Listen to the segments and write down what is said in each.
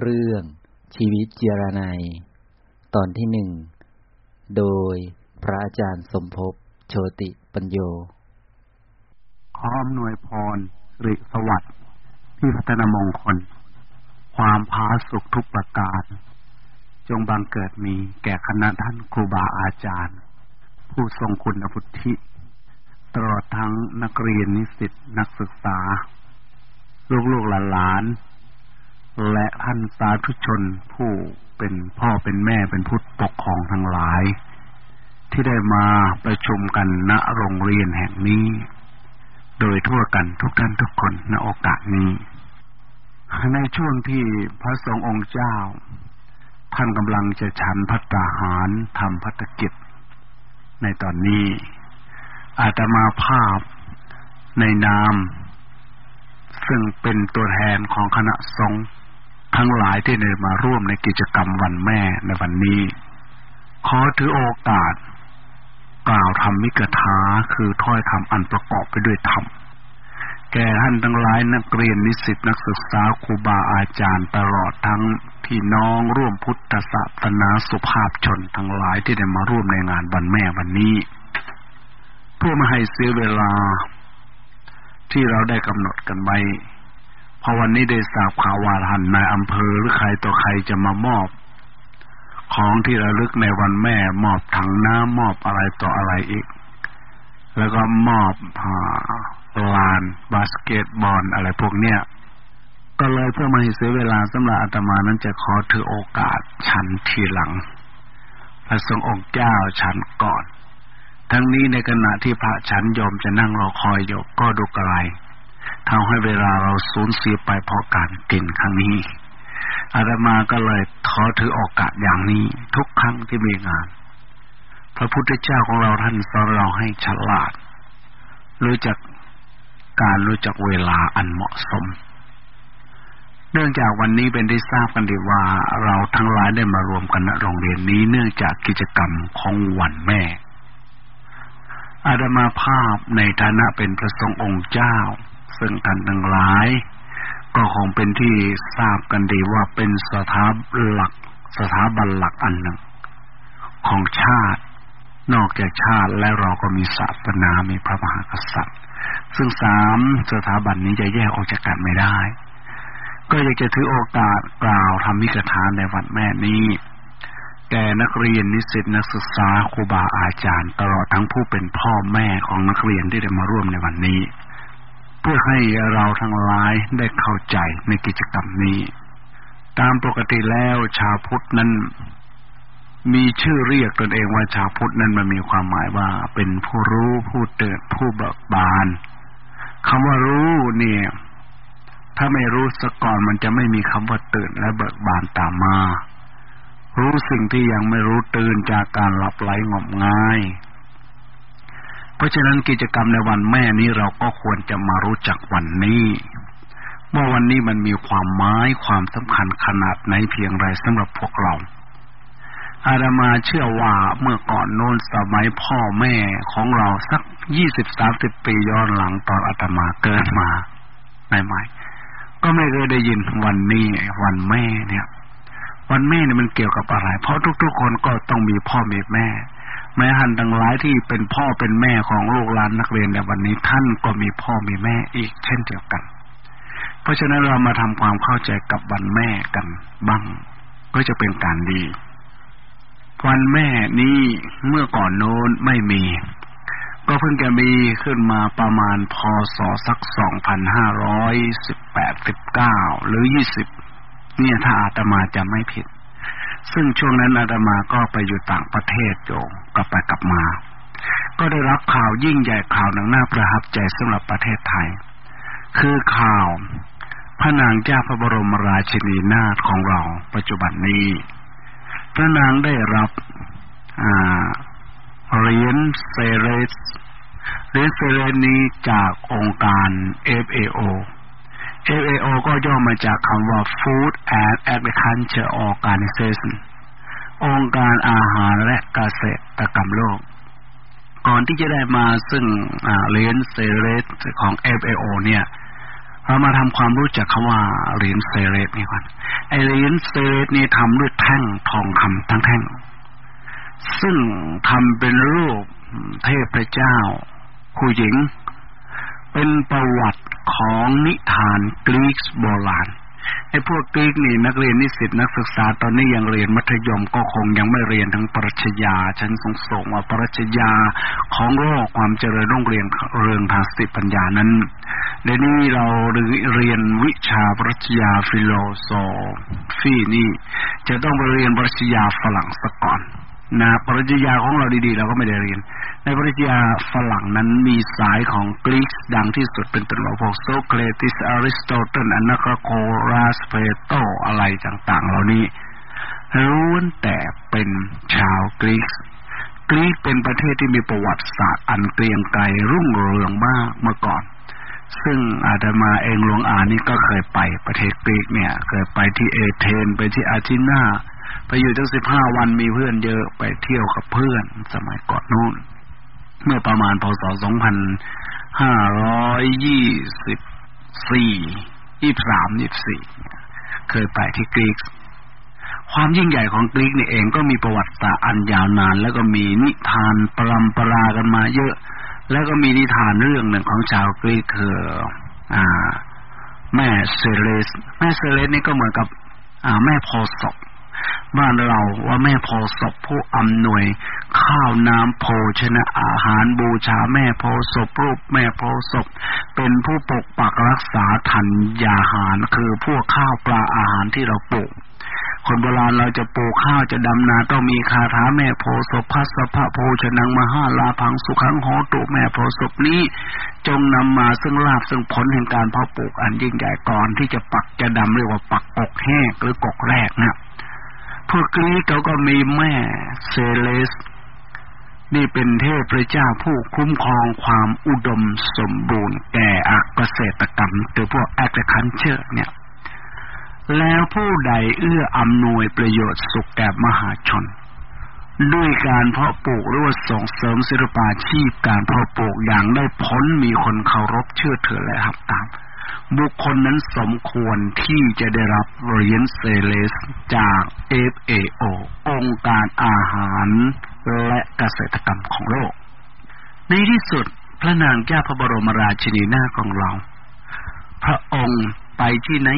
เรื่องชีวิตเจรนายตอนที่หนึ่ง โดยพระอาจารย์สมภพโชติปัญโยขออำนวยพรริสวัสดิ์ที่พัฒนมงคล ความพาสุขทุกประการ จงบังเกิดมีแก่คณะท่านครูบาอาจารย์ ผู้ทรงคุณพุทธิตลอดทั้งนักเรียนนิสิตนักศึกษา ลูกๆหลานๆ และท่านสาธุชนผู้เป็นพ่อเป็นแม่เป็นผู้ปกครองทั้งหลาย ที่ได้มาประชุมกันณโรงเรียนแห่งนี้ โดยทั่วกันทุกท่านทุกคนณโอกาสนี้ ในช่วงที่พระสงฆ์องค์เจ้า ท่านกำลังจะฉันพัตตาหารทำพัฒกิจ ในตอนนี้ อาตมาภาพในนาม ซึ่งเป็นตัวแทนของคณะสงฆ์ ทั้งหลายที่ได้มาร่วมในกิจกรรมวันแม่ในวันนี้ ขอถือโอกาส กล่าวธรรมิกถาคือถ้อยคำอันประกอบไปด้วยธรรมแก่ท่านทั้งหลายนักเรียนนิสิตนักศึกษาครูบาอาจารย์ตลอดทั้งพี่น้องร่วมพุทธศาสนาสุภาพชนทั้งหลายที่ได้มาร่วมในงานวันแม่วันนี้ เพื่อมาให้เสียเวลาที่เราได้กำหนดกันไว้ พอวันนี้ได้ทราบข่าวว่าท่านนายอำเภอหรือใครต่อใครจะมามอบ ของที่ระลึกในวันแม่ มอบถังน้ำมอบอะไรต่ออะไรอีก แล้วก็มอบลานบาสเกตบอลอะไรพวกเนี้ยก็เลยเพื่อมาให้เสียเวลาสำหรับอาตมานั้นจะขอถือโอกาสฉันทีหลัง พระสงฆ์องค์เจ้าฉันก่อน ทั้งนี้ในขณะที่พระฉันยอมจะนั่งรอคอยอยู่ก็ดูกระไร ทำให้เวลาเราสูญเสียไปเพราะการกินครั้งนี้อาตมาก็เลยขอถือโอกาสอย่างนี้ ทุกครั้งที่มีงาน พระพุทธเจ้าของเราท่านสอนเราให้ฉลาด รู้จักการรู้จักเวลาอันเหมาะสม เนื่องจากวันนี้เป็นได้ทราบกันดีว่าเราทั้งหลายได้มารวมกันณโรงเรียนนี้ เนื่องจากกิจกรรมของวันแม่ อาดมาภาพในฐานะเป็นพระสงฆ์องค์เจ้า ซึ่งท่านทั้งหลาย ก็คงเป็นที่ทราบกันดีว่าเป็นสถาบันหลัก สถาบันหลักอันหนึ่ง ของชาติ นอกจากชาติและเราก็มีศาสนา มีพระมหากษัตริย์ ซึ่งสามสถาบันนี้จะแยกออกจากกันไม่ได้ ก็อยากจะถือโอกาสกล่าวทำมิกทานในวันแม่นี้แก่นักเรียนนิสิตนักศึกษาครูบาอาจารย์ ตลอดทั้งผู้เป็นพ่อแม่ของนักเรียนที่ได้มาร่วมในวันนี้ พื่อให้เราทั้งหลายได้เข้าใจในกิจกรรมนี้ ตามปกติแล้วชาวพุทธนั้น มีชื่อเรียกตนเองว่าชาวพุทธนั้นมันมีความหมายว่าเป็นผู้รู้ผู้เตือนผู้เบิกบานคำว่ารู้เนี่ย ถ้าไม่รู้สะก่อนมันจะไม่มีคำว่าตื่นและเบิกบานตามมา รู้สิ่งที่ยังไม่รู้ตื่นจากการหลับไหลงมงาย เพราะฉะนั้นกิจกรรมในวันแม่นี้เราก็ควรจะมารู้จักวันนี้ว่าวันนี้มันมีความหมายความสำคัญขนาดไหนเพียงไรสำหรับพวกเรา อาดามาเชื่อว่าเมื่อก่อนโน้นสมัยพ่อแม่ของเราสักยี่สิบสามสิบปีย้อนหลังตอนอาตมาเกิดมาใหม่ๆก็ไม่เคยได้ยินวันนี้วันแม่เนี่ย วันแม่เนี่ยมันเกี่ยวกับอะไร เพราะทุกๆคนก็ต้องมีพ่อมีแม่ แม้ท่านทั้งหลายที่เป็นพ่อเป็นแม่ของลูกหลานนักเรียนในวันนี้ท่านก็มีพ่อมีแม่อีกเช่นเดียวกัน เพราะฉะนั้นเรามาทำความเข้าใจกับวันแม่กันบ้างก็จะเป็นการดี วันแม่นี้เมื่อก่อนโน้นไม่มี ก็เพิ่งจะมีขึ้นมาประมาณพศสักสองพันห้าร้อยสิบแปดสิบเก้าหรือยี่สิบเนี่ยถ้าอาตมาจะไม่ผิด ซึ่งช่วงนั้นอาตมาก็ไปอยู่ต่างประเทศโยกลับไปกลับมา ก็ได้รับข่าวยิ่งใหญ่ข่าวหนังหน้าประทับใจสำหรับประเทศไทย คือข่าวพระนางเจ้าพระบรมราชินีนาถของเราปัจจุบันนี้ พระนางได้รับเหรียญเซเรสเหรียญเซเรนีจากองค์การ FAO FAO ก็ย่อมาจากคำว่า Food and Agriculture Organization องค์การอาหารและเกษตรกรรมโลก ก่อนที่จะได้มาซึ่งเหรียญเซเรสของ FAO เนี่ย เรามาทำความรู้จักคำว่าเหรียญเซเลสนี่ก่อนไอเหรียญเซเลสนี่ทำด้วยแท่งทองคำทั้งแท่ง ซึ่งทำเป็นรูปเทพเจ้า ผู้หญิง เป็นประวัติของนิทานกรีกโบราณไอ้พวกกรีกนี่นักเรียนนิสิตนักศึกษาตอนนี้ยังเรียนมัธยมก็คงยังไม่เรียนทั้งปรัชญาฉันสงส่งว่าปรัชญาของโลกความเจริญรุ่งเรืองเรืองทางสติปัญญานั้นเดี๋ยวนี้เราเรียนวิชาปรัชญา philosophy นี่จะต้องไปเรียนปรัชญาฝรั่งซะก่อนนะปรัชญาของเราดีๆ เราก็ไม่ได้เรียนในปรัชญาฝรั่งนั้นมีสายของกรีกดังที่สุดเป็นต้นพวกโซเครติสอริสโตเติลอนาคโคราสเพลโตอะไรต่างๆ เหล่านี้ล้วนแต่เป็นชาวกรีกกรีกเป็นประเทศที่มีประวัติศาสตร์อันเกรียงไกรรุ่งเรืองมากเมื่อก่อน ซึ่งอาตมาเองหลวงอานี่ก็เคยไปประเทศกรีกเนี่ย เคยไปที่เอเธนไปที่อาทินาไปอยู่ตั้งสิบห้าวันมีเพื่อนเยอะไปเที่ยวกับเพื่อนสมัยก่อนนู้น เมื่อประมาณพศสองพันห้าร้อยยี่สิบสี่ยี่สามยี่สี่เคยไปที่กรีก ความยิ่งใหญ่ของกรีกนี่เองก็มีประวัติศาสตร์อันยาวนาน แล้วก็มีนิทานปรำปรากันมาเยอะ แล้วก็มีนิทานเรื่องหนึ่งของชาวกรีกคืออ่า แม่เซเลส แม่เซเลสนี่ก็เหมือนกับ อ่า แม่โพศพ บ้านเราว่าแม่โพศพผู้อำนวย ข้าวน้ำโภชนะอาหารบูชาแม่โพศพรูปแม่โพศพเป็นผู้ปกปักรักษาธัญญาหารคือพวกข้าวปลาอาหารที่เราปลูกคนโบราณเราจะปลูกข้าวจะดำนาต้องมีคาถาแม่โพศพพัสพะโพชนังมหาลาพังสุขังโหตุแม่โพศพนี้ จงนำมาซึ่งลาบซึ่งผลแห่งการเพาะปลูกอันยิ่งใหญ่ก่อนที่จะปักจะดำเรียกว่าปักกกแห้งหรือกกแรกนะ พวกกรีกเขาก็มีแม่Ceres นี่เป็นเทพพระเจ้าผู้คุ้มครองความอุดมสมบูรณ์แก่อักเกษตรกรรมหรือพวกแอคคันเชอร์เนี่ย แล้วผู้ใดเอื้ออำนวยประโยชน์สุขแก่มหาชน ด้วยการเพาะปลูกหรือว่าส่งเสริมศิลปาชีพการเพาะปลูกอย่างได้ผลมีคนเคารพเชื่อถือและหับตาม บุคคลนั้นสมควรที่จะได้รับเหรียญ Ceresจาก FAO องค์การอาหารและเกษตรกรรมของโลก ในที่สุดพระนางเจ้าพระบรมราชินีนาของเรา พระองค์ไปที่ไหน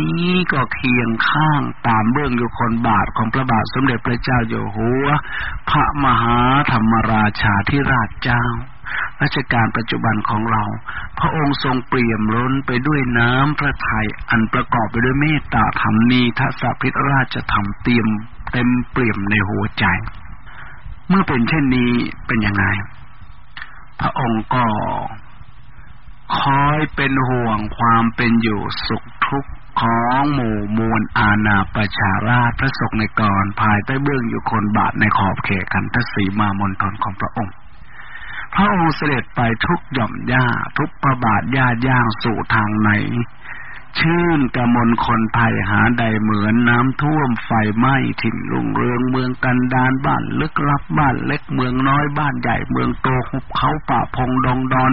ก็เคียงข้างตามเบื้องอยุคนบาทของพระบาทสมเด็จพระเจ้าอยู่หัว พระมหาธรรมราชาธิราชเจ้า รัชกาลปัจจุบันของเรา พระองค์ทรงเปี่ยมล้นไปด้วยน้ำพระทัยอันประกอบไปด้วยเมตตาธรรมนีทัศพิตราชธรรมเตรียมเต็มเปี่ยมในหัวใจ เมื่อเป็นเช่นนี้เป็นยังไง พระองค์ก็คอยเป็นห่วงความเป็นอยู่สุขทุกข์ของหมู่มวลอาณาประชาราชพระศกในกรภายใต้เบื้องอยู่คนบาทในขอบเขตกันทศีมามนทนของพระองค์ พระองค์เสด็จไปทุกหย่อมหญ้า ทุกประบาทญ้าย่างสู่ทางไหน ชื่นกระมลคนไทยหาใดเหมือนน้ำท่วมไฟไหม้ถิ่นลุงเรืองเมืองกันดานบ้านลึกลับบ้านเล็กเมืองน้อยบ้านใหญ่เมืองโตหุบเขาป่าพงดงดอน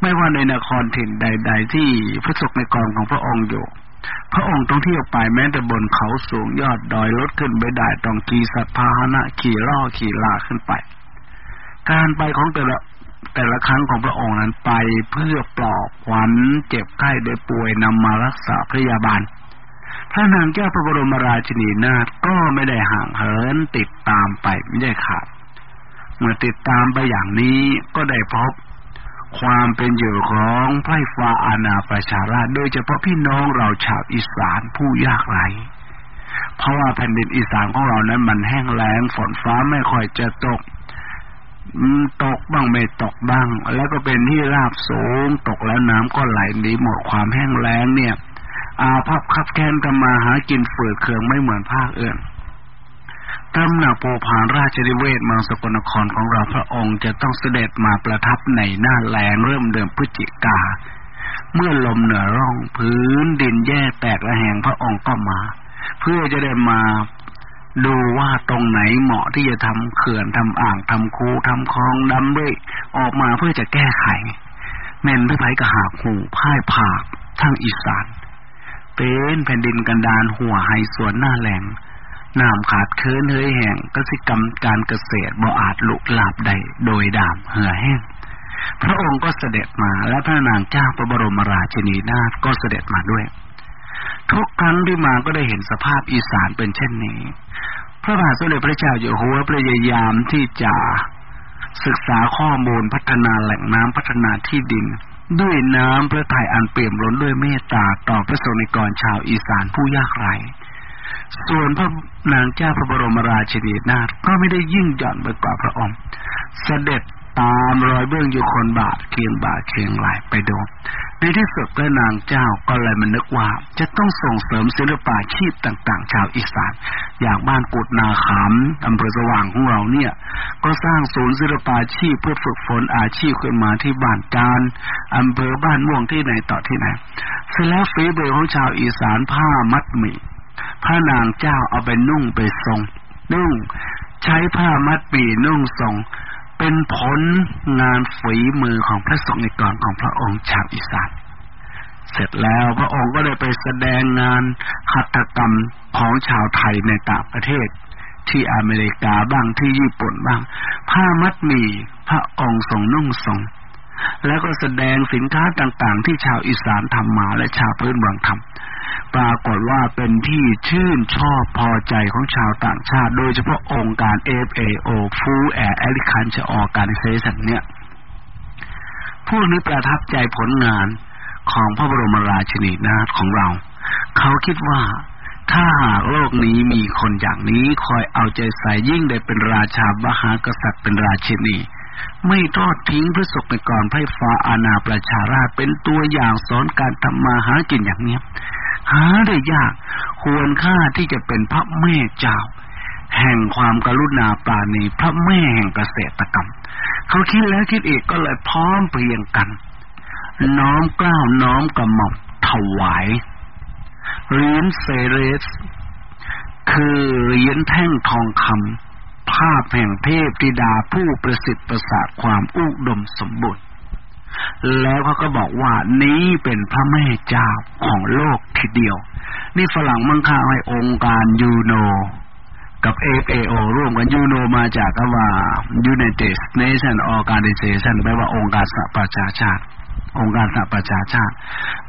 ไม่ว่าในนครถิ่นใด ๆ ที่พระศกในกองของพระองค์อยู่พระองค์ต้องเที่ยวไปแม้แต่บนเขาสูงยอดดอยลดขึ้นไปได้ต้องขี่สัตว์พาหนะขี่ล่อขี่ลาขึ้นไป การไปของแต่ละ แต่ละครั้งของพระองค์นั้นไปเพื่อปลอบขวัญเจ็บไข้ได้ป่วยนำมารักษาพยาบาล พระนางแก้วพระบรมราชินีนาถก็ไม่ได้ห่างเหินติดตามไปไม่ได้ขาดเมื่อติดตามไปอย่างนี้ก็ได้พบความเป็นอยู่ของไพร่ฟ้าอาณาประชาราชโดยเฉพาะพี่น้องเราชาวอีสานผู้ยากไร้เพราะว่าแผ่นดินอีสานของเรานั้นมันแห้งแล้งฝนฟ้าไม่ค่อยจะตก ตกบ้างไม่ตกบ้าง แล้วก็เป็นที่ราบสูง ตกแล้วน้ำก็ไหลหนีหมดความแห้งแล้งเนี่ย อาภัพคับแค้นกันมาหากินฝืดเคืองไม่เหมือนภาคอื่นตำหนักโปผานราชดิเวศเมืองสกลนครของเราพระองค์จะต้องเสด็จมาประทับในหน้าแรงเริ่มเดือนพฤศจิกา เมื่อลมเหนือร่องพื้นดินแย่แตกระแหงพระองค์ก็มา เพื่อจะได้มา ดูว่าตรงไหนเหมาะที่จะทำเขื่อนทำอ่างทำคูทำคลองดำด้วย ออกมาเพื่อจะแก้ไขแม่นพี่ไผกระหากหูพ่ายผากทางอีสาน เป็นแผ่นดินกันดานหัวไฮสวนหน้าแหลงน้ำขาดเคินเฮยแห่งกสิกรรมการเกษตรบ่อาจลุกลาบใดโดยดามเหือแห้ง พระองค์ก็เสด็จมาและพระนางเจ้าพระบรมราชินีนาถก็เสด็จมาด้วย ทุกครั้งที่มาก็ได้เห็นสภาพอีสานเป็นเช่นนี้ พระบาทสมเด็จพระเจ้าอยู่หัวพยายามที่จะศึกษาข้อมูลพัฒนาแหล่งน้ำพัฒนาที่ดิน ด้วยน้ำพระทัยอันเปี่ยมล้นด้วยเมตตาต่อพระสนิกรชาวอีสานผู้ยากไร้ส่วนพระนางเจ้าพระบรมราชินีนาถก็ไม่ได้ยิ่งหย่อนไปกว่าพระองค์ เสด็จ ตามรอยเบื้องอยู่คนบาทเคียงบาทเคียงไหลไปโดนในที่สุดพระนางเจ้าก็เลยมันนึกว่า จะต้องส่งเสริมศิลปาชีพต่างๆ ชาวอีสาน อย่างบ้านกุดนาขามอำเภอสว่างของเราเนี่ย ก็สร้างศูนย์ศิลปาชีพเพื่อฝึกฝนอาชีพขึ้นมาที่บ้านจานอำเภอบ้านม่วงที่ไหนต่อที่ไหนเสร็จแล้วฝีมือของชาวอีสานผ้ามัดหมี่พระนางเจ้าเอาไปนุ่งไปทรง นุ่งใช้ผ้ามัดปีนุ่งทรง เป็นผลงานฝีมือของพระสงฆ์ในิกรของพระองค์ชาวอีสานเสร็จแล้วพระองค์ก็ได้ไปแสดงงานหัตถกรรมของชาวไทยในต่างประเทศ ที่อเมริกาบ้างที่ญี่ปุ่นบ้าง ผ้ามัดหมี่พระองค์ทรงนุ่งทรงแล้วก็แสดงสินค้าต่างๆ ที่ชาวอีสานทำมาและชาวพื้นเมืองทำ ปรากฏว่าเป็นที่ชื่นชอบพอใจของชาวต่างชาติ โดยเฉพาะองค์การ FAO Food and Agriculture Organization เนี่ยพวกนี้ประทับใจผลงานของพระบรมราชินีนาถของเรา เขาคิดว่าถ้าหากโลกนี้มีคนอย่างนี้คอยเอาใจใส่ยิ่งได้เป็นราชามหากษัตริย์เป็นราชินี ไม่ทอดทิ้งพระศกในกรไพฟ้าอาณาประชาราชเป็นตัวอย่างสอนการทำมาหากินอย่างเนี้ย หาได้ยาก ควรค่าที่จะเป็นพระแม่เจ้า แห่งความกรุณาปราณีพระแม่แห่งเกษตรกรรม เขาคิดแล้วคิดอีกก็เลยพร้อมเพรียงกัน น้อมกล้าวน้อมกระหม่อมถวายเหรียญเซเรส คือเหรียญแท่งทองคำภาพแห่งเทพธิดาผู้ประสิทธิ์ประสาทความอุดมสมบูรณ์ แล้วเขาก็บอกว่านี้เป็นพระแม่เจ้าของโลกทีเดียว นี่ฝรั่งมั่งค่าให้องค์การยูโน กับ FAO ร่วมกันยูโนมาจากคำว่า United Nations Organization แปลว่าองค์การสหประชาชาติ องค์การสหประชาชาติ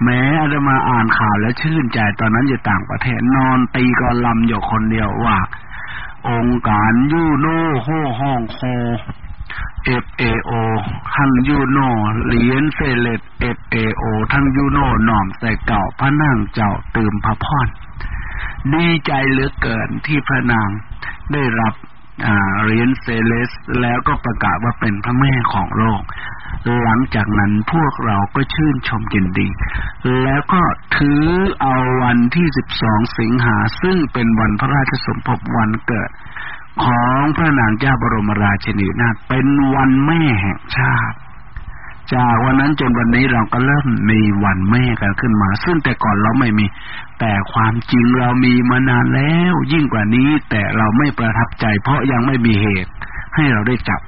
แม้อาจมาอ่านข่าวแล้วชื่นใจตอนนั้นอยู่ต่างประเทศนอนตีกอลำอยู่คนเดียวว่า องค์การยูโนโฮห้องโค FAO ทั้งยูโนเหรียญเซเลต FAO ทั้งยูโนหน่อมใส่เก่าพระนางเจ้าตื่มพระพรดีใจเหลือเกินที่พระนางได้รับเหรียญเซเลสแล้วก็ประกาศว่าเป็นพระแม่ของโลก หลังจากนั้นพวกเราก็ชื่นชมยินดี แล้วก็ถือเอาวันที่สิบสองสิงหาซึ่งเป็นวันพระราชสมภพวันเกิด ของพระนางเจ้าบรมราชินีนาถเป็นวันแม่แห่งชาติ จากวันนั้นจนวันนี้เราก็เริ่มมีวันแม่กันขึ้นมา ซึ่งแต่ก่อนเราไม่มี แต่ความจริงเรามีมานานแล้ว ยิ่งกว่านี้แต่เราไม่ประทับใจ เพราะยังไม่มีเหตุ ให้เราได้จับ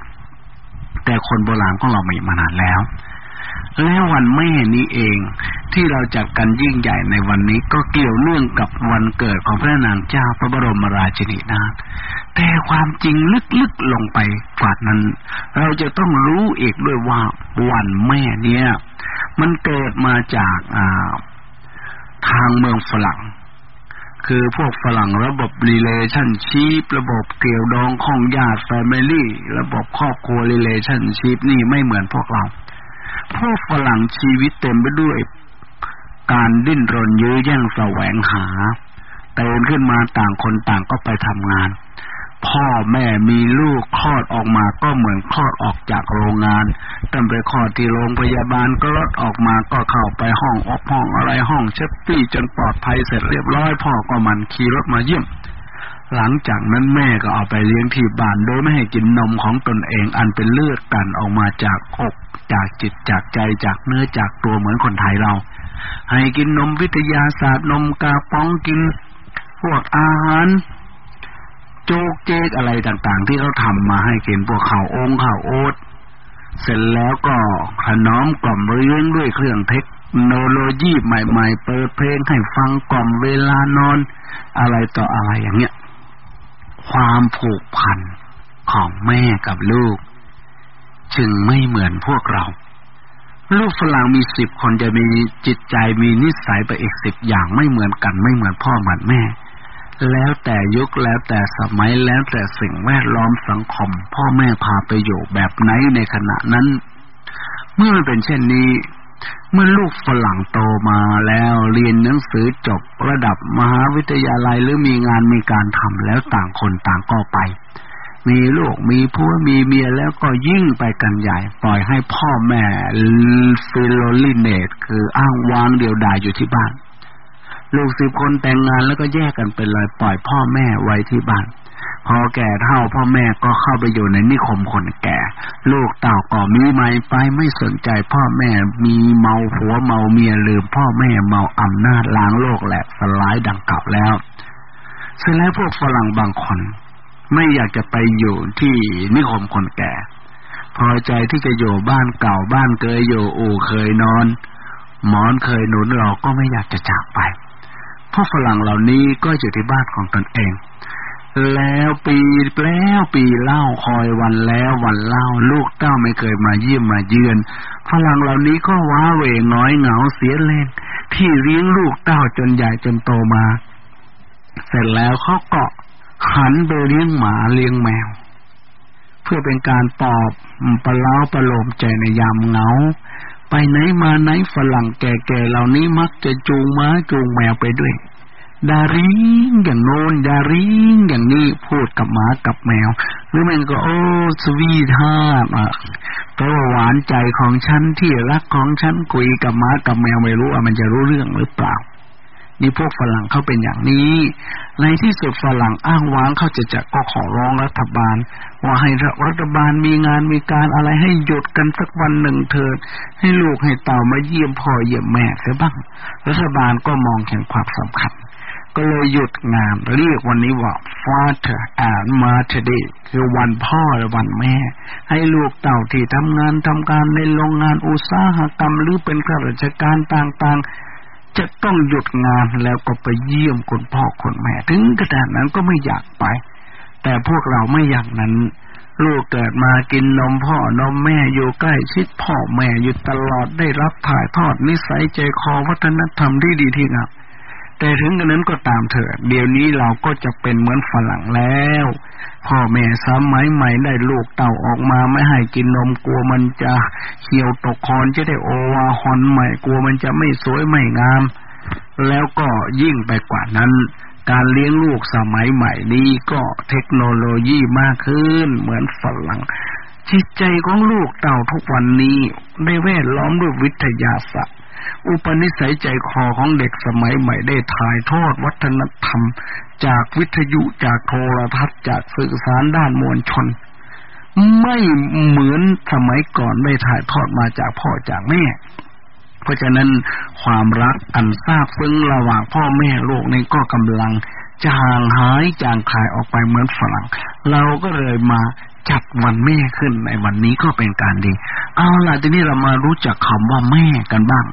แต่คนโบราณของเรามีมานานแล้ว และวันแม่นี้เอง ที่เราจัดกันยิ่งใหญ่ในวันนี้ก็เกี่ยวเนื่องกับวันเกิดของพระนางเจ้าพระบรมราชินีนาถแต่ความจริงลึกๆลงไปกว่านั้น เราจะต้องรู้อีกด้วยว่าวันแม่เนี่ย มันเกิดมาจากาทางเมืองฝรั่ง คือพวกฝรั่งระบบ relationship ระบบเกี่ยวดองของญาติ family ระบบครอบครัว relationship นี่ไม่เหมือนพวกเรา พวกฝรั่งชีวิตเต็มไปด้วย การดิ้นรนยื้อแย่งแสวงหาเตือนขึ้นมาต่างคนต่างก็ไปทำงาน พ่อแม่มีลูกคลอดออกมาก็เหมือนคลอดออกจากโรงงานตั้งไปคลอดที่โรงพยาบาลก็รถออกมาก็เข้าไปห้องออกห้องอะไรห้องเชฟตี้จนปลอดภัยเสร็จเรียบร้อยพ่อก็มันขี่รถมาเยี่ยม หลังจากนั้นแม่ก็เอาไปเลี้ยงที่บ้านโดยไม่ให้กินนมของตนเองอันเป็นเลือดกันออกมาจากอกจากจิตจากใจจากเนื้อจากตัวเหมือนคนไทยเรา ให้กินนมวิทยาศาสตร์นมกาป้องกิน พวกอาหาร โจกเจกอะไรต่างๆ ที่เขาทำมาให้กินพวกข่าวองข่าวโอ๊ตเสร็จแล้วก็ขน้อมกล่อมเลี้ยงด้วยเครื่องเทคโนโลยีใหม่ ๆ เปิดเพลงให้ฟังกล่อมเวลานอน อะไรต่ออะไรอย่างเงี้ย ความผูกพันของแม่กับลูก จึงไม่เหมือนพวกเรา ลูกฝรั่งมีสิบคนจะมีจิตใจมีนิสัยไปอีกสิบอย่างไม่เหมือนกันไม่เหมือนพ่อเหมือนแม่ แล้วแต่ยุคแล้วแต่สมัยแล้วแต่สิ่งแวดล้อมสังคม พ่อแม่พาไปอยู่แบบไหนในขณะนั้น เมื่อมันเป็นเช่นนี้ เมื่อลูกฝรั่งโตมาแล้วเรียนหนังสือจบระดับมหาวิทยาลัยหรือมีงานมีการทำแล้วต่างคนต่างก็ไป มีลูกมีผัวมีเมียแล้วก็ยิ่งไปกันใหญ่ ปล่อยให้พ่อแม่ฟิโลลิเนตคืออ้างวางเดียวดายอยู่ที่บ้าน ลูกสิบคนแต่งงานแล้วก็แยกกันไปเลยปล่อยพ่อแม่ไว้ที่บ้าน พอแก่เท่าพ่อแม่ก็เข้าไปอยู่ในนิคมคนแก่ ลูกเต่าก็มีไม่ไปไม่สนใจพ่อแม่มีเมาผัวเมาเมียลืมพ่อแม่เมาอำนาจล้างโลกแหละสลายดังกล่าวแล้วเสร็จแล้วพวกฝรั่งบางคน ไม่อยากจะไปอยู่ที่นิคมคนแก่ พอใจที่จะอยู่บ้านเก่าบ้านเคยอยู่อู่เคยนอน หมอนเคยหนุนเราก็ไม่อยากจะจากไปพวกฝรั่งเหล่านี้ก็อยู่ที่บ้านของตนเอง แล้วปีแล้วปีเล่าคอยวันแล้ววันเล่า ลูกเต้าไม่เคยมาเยี่ยมมาเยือนฝรั่งเหล่านี้ก็ว้าเหวน้อยเหงาเสียเล่นที่เลี้ยงลูกเต้าจนใหญ่จนโตมา เสร็จแล้วเขาเกาะหันไปเลี้ยงหมาเลี้ยงแมว เพื่อเป็นการปอบประล้าประโลมใจในยามเหงา ไปไหนมาไหนฝรั่งแก่ๆเหล่านี้มักจะจูงม้าจูงแมวไปด้วย ดาริงอย่างโน้นดาริงอย่างนี้พูดกับหมากับแมว หรือมันก็โอ้สวีทาอะแปลว่าหวานใจของฉันที่รักของฉันคุยกับหมากับแมวไม่รู้ว่ามันจะรู้เรื่องหรือเปล่านี่พวกฝรั่งเขาเป็นอย่างนี้ ในที่สุดฝรั่งอ้างว้างเขาจะจะก็ขอร้องรัฐบาล ว่าให้รัฐบาลมีงานมีการอะไรให้หยุดกันสักวันหนึ่งเถิด ให้ลูกให้เต่ามาเยี่ยมพ่อเยี่ยมแม่เสียบ้าง รัฐบาลก็มองเห็นความสำคัญ ก็เลยหยุดงานเรียกวันนี้ว่า Father and Mother Day คือวันพ่อและวันแม่ ให้ลูกเต่าที่ทำงานทำการในโรงงานอุตสาหกรรมหรือเป็นข้าราชการต่างๆ จะต้องหยุดงานแล้วก็ไปเยี่ยมคุณพ่อคุณแม่ ถึงขนาดนั้นก็ไม่อยากไป แต่พวกเราไม่อย่างนั้น ลูกเกิดมากินนมพ่อนมแม่อยู่ใกล้ชิดพ่อแม่อยู่ตลอดได้รับถ่ายทอดนิสัยใจคอวัฒนธรรมที่ดีที่งาม แต่ถึงกระนั้นก็ตามเถิดเดี๋ยวนี้เราก็จะเป็นเหมือนฝรั่งแล้ว พ่อแม่สมัยใหม่ได้ลูกเต่าออกมาไม่ให้กินนมกลัวมันจะเหี่ยวตกคอนจะได้โอวาฮอนใหม่กลัวมันจะไม่สวยไม่งาม แล้วก็ยิ่งไปกว่านั้น การเลี้ยงลูกสมัยใหม่นี้ก็เทคโนโลยีมากขึ้นเหมือนฝรั่งจิตใจของลูกเต่าทุกวันนี้ได้แวดล้อมด้วยวิทยาศาสตร์ อุปนิสัยใจคอของเด็กสมัยใหม่ได้ถ่ายทอดวัฒนธรรม จากวิทยุจากโทรทัศน์จากสื่อสารด้านมวลชน ไม่เหมือนสมัยก่อนได้ถ่ายทอดมาจากพ่อจากแม่ เพราะฉะนั้นความรักอันซาบซึ้งระหว่างพ่อแม่ลูกนี้ก็กำลังจางหายจางคายออกไปเหมือนฝรั่ง เราก็เลยมาจัดวันแม่ขึ้นในวันนี้ก็เป็นการดี เอาล่ะทีนี้เรามารู้จักคำว่าแม่กันบ้าง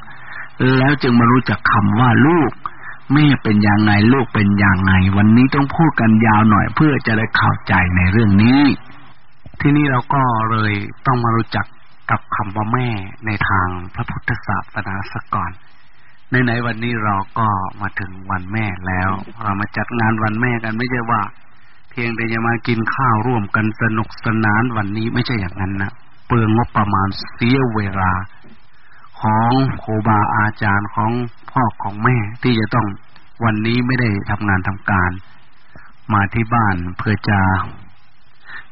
แล้วจึงมารู้จักคำว่าลูกแม่เป็นอยังไงลูกเป็นอยังไง วันนี้ต้องพูดกันยาวหน่อยเพื่อจะได้เข้าใจในเรื่องนี้ ที่นี่เราก็เลยต้องมารู้จักกับคำว่าแม่ในทางพระพุทธศาสนาสักก่อนในไหนวันนี้เราก็มาถึงวันแม่แล้ว เรามาจัดงานวันแม่กันไม่ใช่ว่า เพียงแต่จะมากินข้าวร่วมกันสนุกสนานวันนี้ไม่ใช่อย่างนั้นนะเปลืองงบประมาณเสียเวลา ของครูบาอาจารย์ของพ่อของแม่ที่จะต้องวันนี้ไม่ได้ทำงานทำการ มาที่บ้านเพื่อจะ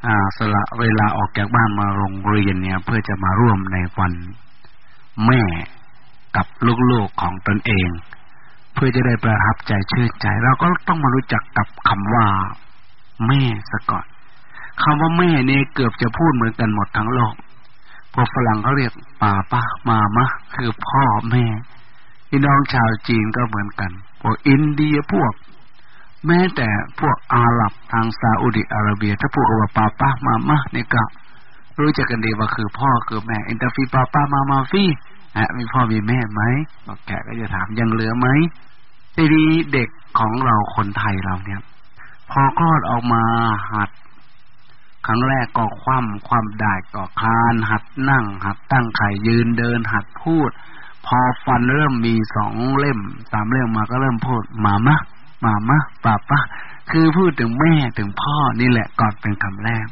อ่าสละเวลาออกจากบ้านมาโรงเรียนเนี่ย เพื่อจะมาร่วมในวันแม่กับลูกๆของตนเอง เพื่อจะได้ประทับใจชื่นใจ เราก็ต้องมารู้จักกับคำว่า แม่ซะก่อนคำว่าแม่เนี่ยเกือบจะพูดเหมือนกันหมดทั้งโลก พวกฝรั่งเขาเรียก papa mama คือพ่อแม่ พี่น้องชาวจีนก็เหมือนกัน พวกอินเดียพวก แม้แต่พวกอาหรับทางซาอุดิอาระเบีย ถ้าพูดว่า papa mama เนี่ยก็รู้จักกันดีว่าคือพ่อคือแม่إنت في بابا ماما في ฮะมีพ่อมีแม่ไหมบอกแกก็จะถามยังเหลือไหมทีนี้เด็กของเราคนไทยเราเนี่ย พอคลอดออกมาหัด ครั้งแรกก็คว่ำความได้ก็คาน หัดนั่ง หัดตั้งไข่ยืนเดิน หัดพูด พอฟันเริ่มมีสองเล่มสามเล่มมาก็เริ่มพูดมามะมามะป้าป้าคือพูดถึงแม่ถึงพ่อนี่แหละก่อนเป็นคำแรก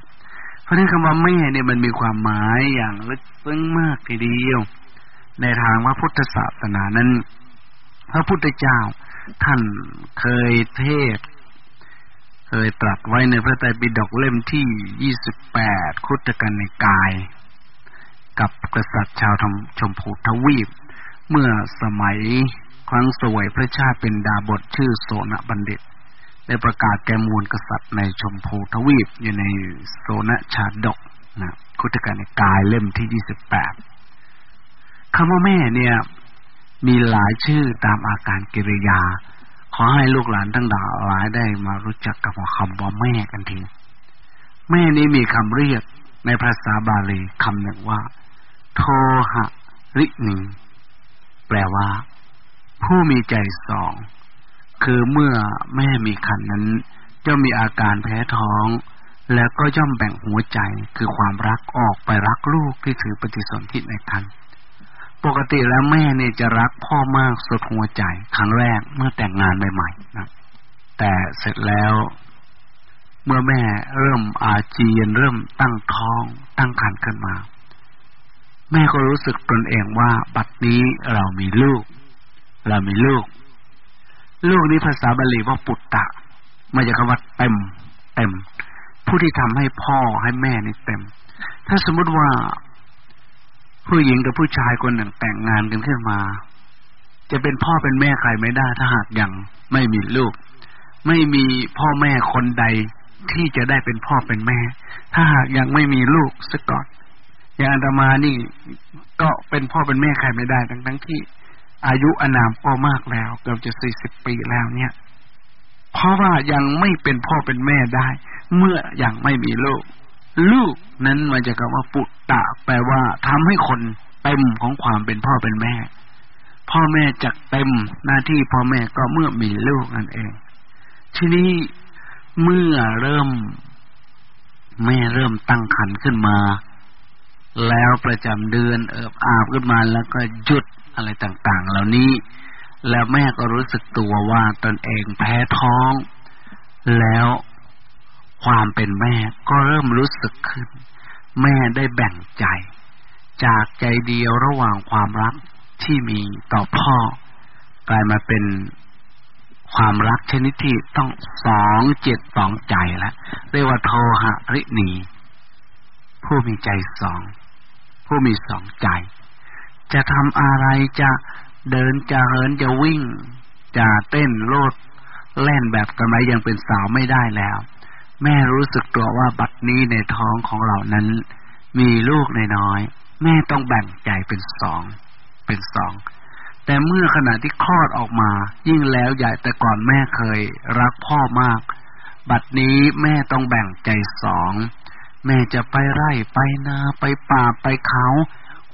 เพราะนั้นคำว่าแม่เนี่ยมันมีความหมายอย่างลึกซึ้งมากทีเดียว ในทางว่าพุทธศาสนานั้น พระพุทธเจ้าท่านเคยเทศ เคยตรัสไว้ในพระไตรปิฎกเล่มที่ยี่สิบแปดคุตกันในกาย กับกษัตริย์ชาวชมพูทวีป เมื่อสมัยครั้งสวยพระชาติเป็นดาบทชื่อโสนบัณฑิต ได้ประกาศแก่มูลกษัตริย์ในชมพูทวีปอยู่ในโซนชาดกนะคุตการในกายเล่มที่ยี่สิบแปดคำว่าแม่เนี่ย มีหลายชื่อตามอาการกิริยา ขอให้ลูกหลานทั้งหลายได้มารู้จักกับคำว่าแม่กันที แม่นี้มีคำเรียกในภาษาบาลีคำหนึ่งว่า โทหะรินีแปลว่า ผู้มีใจสอง คือเมื่อแม่มีคันนั้นจะมีอาการแพ้ท้อง แล้วก็ย่อมแบ่งหัวใจคือความรักออกไปรักลูกที่ถือปฏิสนธิในคัน ปกติแล้วแม่เนี่ยจะรักพ่อมากสุดหัวใจครั้งแรกเมื่อแต่งงานใหม่ๆนะแต่เสร็จแล้ว เมื่อแม่เริ่มอาเจียนเริ่มตั้งท้อง ตั้งครรภ์ขึ้นมา แม่ก็รู้สึกตนเองว่าบัดนี้เรามีลูก เรามีลูก ลูกนี้ภาษาบาลีว่าปุตตะมาจากคำว่าเต็ม เต็ม ผู้ที่ทำให้พ่อให้แม่นี่เต็ม ถ้าสมมติว่า ผู้หญิงกับผู้ชายคนหนึ่งแต่งงานกันขึ้นมา จะเป็นพ่อเป็นแม่ใครไม่ได้ถ้าหากยังไม่มีลูก ไม่มีพ่อแม่คนใดที่จะได้เป็นพ่อเป็นแม่ ถ้าหากยังไม่มีลูกสักก่อน อย่างอาตมานี่ก็เป็นพ่อเป็นแม่ใครไม่ได้ ทั้งทั้งที่อายุอนามก็มากแล้วเกือบจะสี่สิบปีแล้วเนี่ย เพราะว่ายังไม่เป็นพ่อเป็นแม่ได้ เมื่ออยังไม่มีลูก ลูกนั้นมันจะคำว่าปุตตะ แปลว่าทำให้คนเต็มของความเป็นพ่อเป็นแม่ พ่อแม่จักเต็มหน้าที่พ่อแม่ก็เมื่อมีลูกนั่นเอง ทีนี้เมื่อเริ่ม แม่เริ่มตั้งขันขึ้นมา แล้วประจำเดือนเอิบอาบขึ้นมาแล้วก็หยุดอะไรต่าง ๆ เหล่านี้ แล้วแม่ก็รู้สึกตัวว่าตนเองแพ้ท้อง แล้ว ความเป็นแม่ก็เริ่มรู้สึกขึ้น แม่ได้แบ่งใจ จากใจเดียวระหว่างความรักที่มีต่อพ่อกลายมาเป็นความรักชนิดที่ต้องสองเจ็ดสองใจแล้วเรียกว่าโทหะริณีผู้มีใจสอง ผู้มีสองใจ จะทำอะไรจะเดินจะเหินจะวิ่ง จะเต้นโลดแล่นแบบกันไหมยังเป็นสาวไม่ได้แล้ว แม่รู้สึกตัวว่าบัดนี้ในท้องของเรานั้น มีลูกในน้อยแม่ต้องแบ่งใจเป็นสอง เป็นสอง แต่เมื่อขณะที่คลอดออกมา ยิ่งแล้วใหญ่แต่ก่อนแม่เคยรักพ่อมาก บัดนี้แม่ต้องแบ่งใจสอง แม่จะไปไร่ไปนาไปป่าไปเขา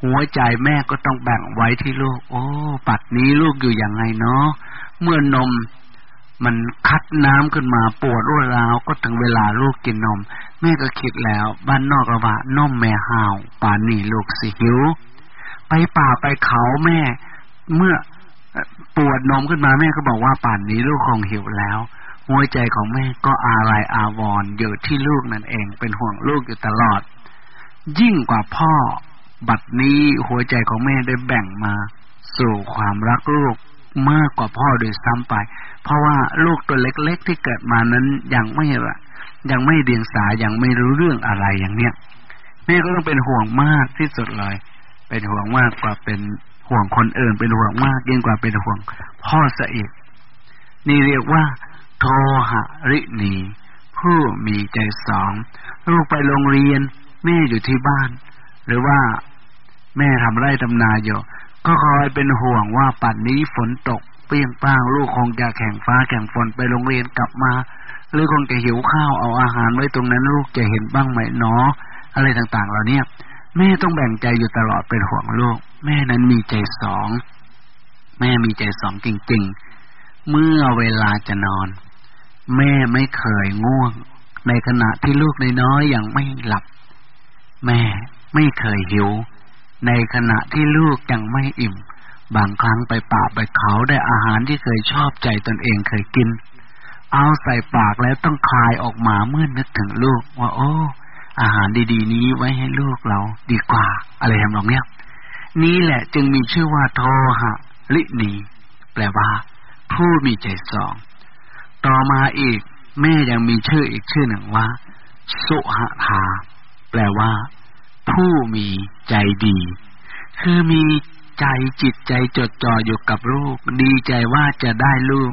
หัวใจแม่ก็ต้องแบ่งไว้ที่ลูก โอ้ปัดนี้ลูกอยู่อย่างไงเนาะเมื่อนม มันคัดน้ำขึ้นมาปวดรวดร้าวก็ถึงเวลาลูกกินนม แม่ก็คิดแล้ว บ้านนอกกระบะนมแม่ห่าวป่านนี้ลูกสิหิว ไปป่าไปเขาแม่ เมื่อปวดนมขึ้นมาแม่ก็บอกว่าป่านนี้ลูกคงหิวแล้วหัวใจของแม่ก็อาลัยอาวรณ์อยู่ที่ลูกนั่นเอง เป็นห่วงลูกอยู่ตลอด ยิ่งกว่าพ่อ บัดนี้หัวใจของแม่ได้แบ่งมา สู่ความรักลูกมากกว่าพ่อโดยซ้ำไป เพราะว่าลูกตัวเล็กๆที่เกิดมานั้นยังไม่ละยังไม่เดียงสายังไม่รู้เรื่องอะไรอย่างเนี้ยแม่ก็ต้องเป็นห่วงมากที่สุดเลย เป็นห่วงมากกว่าเป็นห่วงคนอื่นเป็นห่วงมากยิ่งกว่าเป็นห่วงพ่อสะอีกนี่เรียกว่า โทหะริณี ผู้มีใจสองลูกไปโรงเรียน แม่อยู่ที่บ้าน หรือว่าแม่ทำไร่ทำนาอยู่ก็คอยเป็นห่วงว่าปัดนี้ฝนตก เปรี้ยงป้างลูกคงจะแข่งฟ้าแข่งฝนไปโรงเรียนกลับมา หรือคงจะหิวข้าวเอาอาหารไว้ตรงนั้นลูกจะเห็นบ้างไหมเนาะอะไรต่างๆเหล่านี้แม่ต้องแบ่งใจอยู่ตลอดเป็นห่วงลูก แม่นั้นมีใจสอง แม่มีใจสองจริง ๆ เมื่อเวลาจะนอน แม่ไม่เคยง่วง ในขณะที่ลูกน้อยๆยังไม่หลับ แม่ไม่เคยหิว ในขณะที่ลูกยังไม่อิ่ม บางครั้งไปป่าไปเขาได้อาหารที่เคยชอบใจตนเองเคยกิน เอาใส่ปากแล้วต้องคายออกมาเมื่อนึกถึงลูก ว่าโอ้ อาหารดี ๆ นี้ไว้ให้ลูกเราดีกว่า อะไรทำนองเนี้ยนี้แหละจึงมีชื่อว่าโทหะลินีแปลว่า ผู้มีใจสอง ต่อมาอีก แม่ยังมีชื่ออีกชื่อหนึ่งว่า สุหธาแปลว่า ผู้มีใจดี คือมี ใจจิตใจจดจ่ออยู่กับลูก ดีใจว่าจะได้ลูก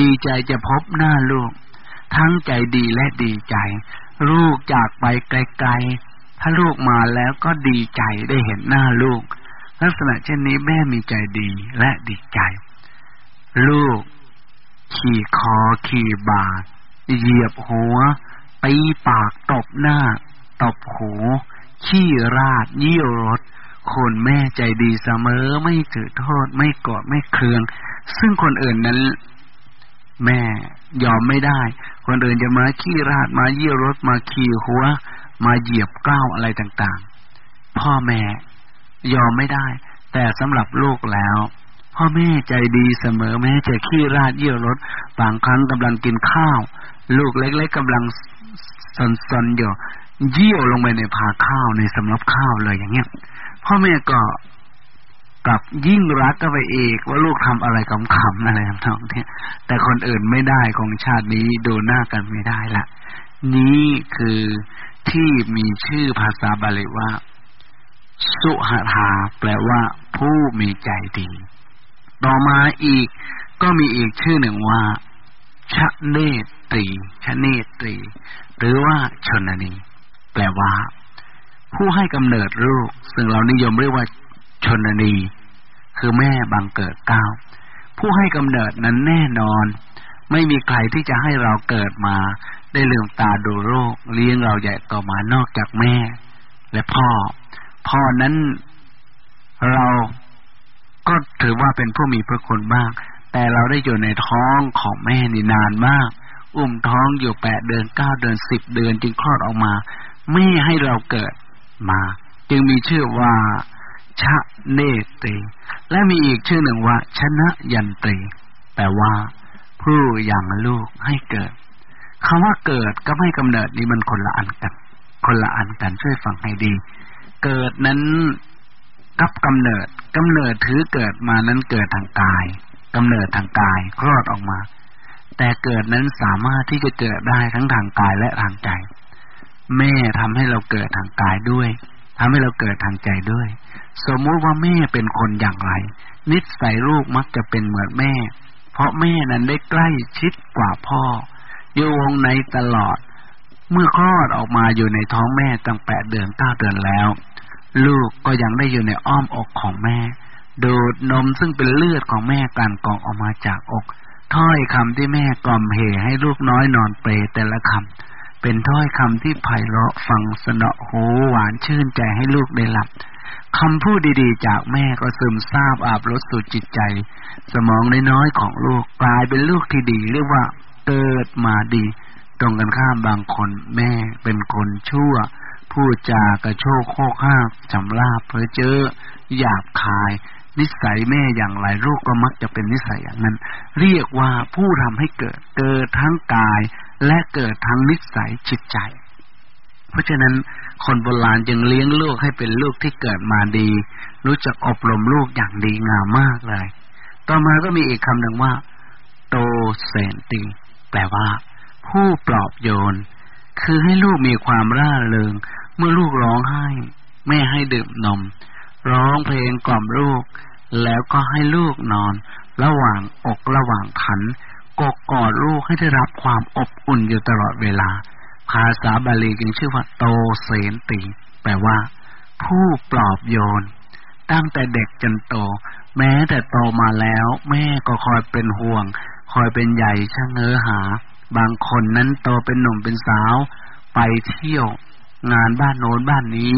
ดีใจจะพบหน้าลูก ทั้งใจดีและดีใจ ลูกจากไปไกลๆ ถ้าลูกมาแล้วก็ดีใจได้เห็นหน้าลูก ลักษณะเช่นนี้แม่มีใจดีและดีใจ ลูก ขี่คอขี่บาเหยียบหัวตีปากตบหน้า ตบหู ขี้ราดเยี่ยวรถ คนแม่ใจดีเสมอ ไม่ถือโทษ ไม่กอดไม่เคือง ซึ่งคนอื่นนั้น แม่ยอมไม่ได้ คนอื่นจะมาขี้ราดมาเยี่ยรถมาขี่หัว มาเหยียบก้าวอะไรต่างๆ พ่อแม่ยอมไม่ได้ แต่สำหรับลูกแล้วพ่อแม่ใจดีเสมอแม่จะขี้ราดเยี่ยวรถบางครั้งกำลังกินข้าว ลูกเล็กๆกำลังสนๆอยู่เยี่ยวลงไปในผาข้าวในสำรับข้าวเลยอย่างเงี้ย พ่อแม่ก็กลับยิ่งรักก็ไปเอกว่าลูกทำอะไรขำๆอะไรทำนองนี้แต่คนอื่นไม่ได้ของชาตินี้ดูหน้ากันไม่ได้ละนี้คือที่มีชื่อภาษาบาลีว่า สุหธาแปลว่า ผู้มีใจดี ต่อมาอีก ก็มีอีกชื่อหนึ่งว่าชะเนตรีชะเนตรี หรือว่าชนนี แปลว่า ผู้ให้กำเนิดลูก ซึ่งเรานิยมเรียกว่าชนนี คือแม่บังเกิดเก้าผู้ให้กำเนิดนั้นแน่นอน ไม่มีใครที่จะให้เราเกิดมา ได้ลืมตาดูโรคเลี้ยงเราใหญ่ต่อมานอกจากแม่ และพ่อ พ่อนั้นเราก็ถือว่าเป็นผู้มีพระคุณมาก แต่เราได้อยู่ในท้องของแม่นี่นานมาก อุ้มท้องอยู่แปดเดือนเก้าเดือนสิบเดือนจึงคลอดออกมาไม่ให้เราเกิด มา จึงมีชื่อว่า ชะเนตรีและมีอีกชื่อหนึ่งว่า ชนะยันตรีแปลว่า ผู้อยังลูกให้เกิดคำว่าเกิดก็ไม่กำเนิดนี่มันคนละอันกัน คนละอันกันช่วยฟังให้ดี เกิดนั้นกับกำเนิดกำเนิดถือเกิดมานั้นเกิดทางกายกำเนิดทางกายคลอดออกมา แต่เกิดนั้นสามารถที่จะเกิดได้ทั้งทางกายและทางใจ แม่ทำให้เราเกิดทางกายด้วยทำให้เราเกิดทางใจด้วย สมมุติว่าแม่เป็นคนอย่างไร นิสัยลูกมักจะเป็นเหมือนแม่ เพราะแม่นั้นได้ใกล้ชิดกว่าพ่อ อยู่วงในตลอด เมื่อคลอดออกมาอยู่ในท้องแม่ตั้งแปดเดือนเก้าเดือนแล้ว ลูกก็ยังได้อยู่ในอ้อมอกของแม่ ดูดนมซึ่งเป็นเลือดของแม่การกองออกมาจากอก ถ้อยคำที่แม่กล่อมเหให้ลูกน้อยนอนเปรแต่ละคำ เป็นถ้อยคำที่ไพเราะฟังสนอหูหวานชื่นใจให้ลูกได้หลับคำพูดดีๆ จากแม่ก็ซึมซาบอาบรสสู่จิตใจ สมองน้อยๆของลูกกลายเป็นลูกที่ดีเรียกว่าเกิดมาดี ตรงกันข้ามบางคนแม่เป็นคนชั่ว พูดจากระโชกโคกห้าจำลาเพ้อเจ้อหยาบคาย นิสัยแม่อย่างไรลูกก็มักจะเป็นนิสัยอย่างนั้น เรียกว่าผู้ทำให้เกิดเกิดทั้งกาย และเกิดทั้งนิสัยจิตใจ เพราะฉะนั้นคนโบราณจึงเลี้ยงลูกให้เป็นลูกที่เกิดมาดี รู้จักอบรมลูกอย่างดีงามมากเลย ต่อมาก็มีอีกคำหนึ่งว่า โตเซนติ แปลว่า ผู้ปลอบโยน คือให้ลูกมีความร่าเริง เมื่อลูกร้องไห้ แม่ให้ดื่มนม ร้องเพลงกล่อมลูก แล้วก็ให้ลูกนอน ระหว่างอกระหว่างขัน กกกอดลูกให้ได้รับความอบอุ่นอยู่ตลอดเวลา ภาษาบาลีจึงชื่อว่าโตเสนติ แปลว่า ผู้ปลอบโยน ตั้งแต่เด็กจนโต แม้แต่โตมาแล้ว แม่ก็คอยเป็นห่วง คอยเป็นใหญ่ช่างเง้อหา บางคนนั้นโตเป็นหนุ่มเป็นสาว ไปเที่ยว งานบ้านโน้นบ้านนี้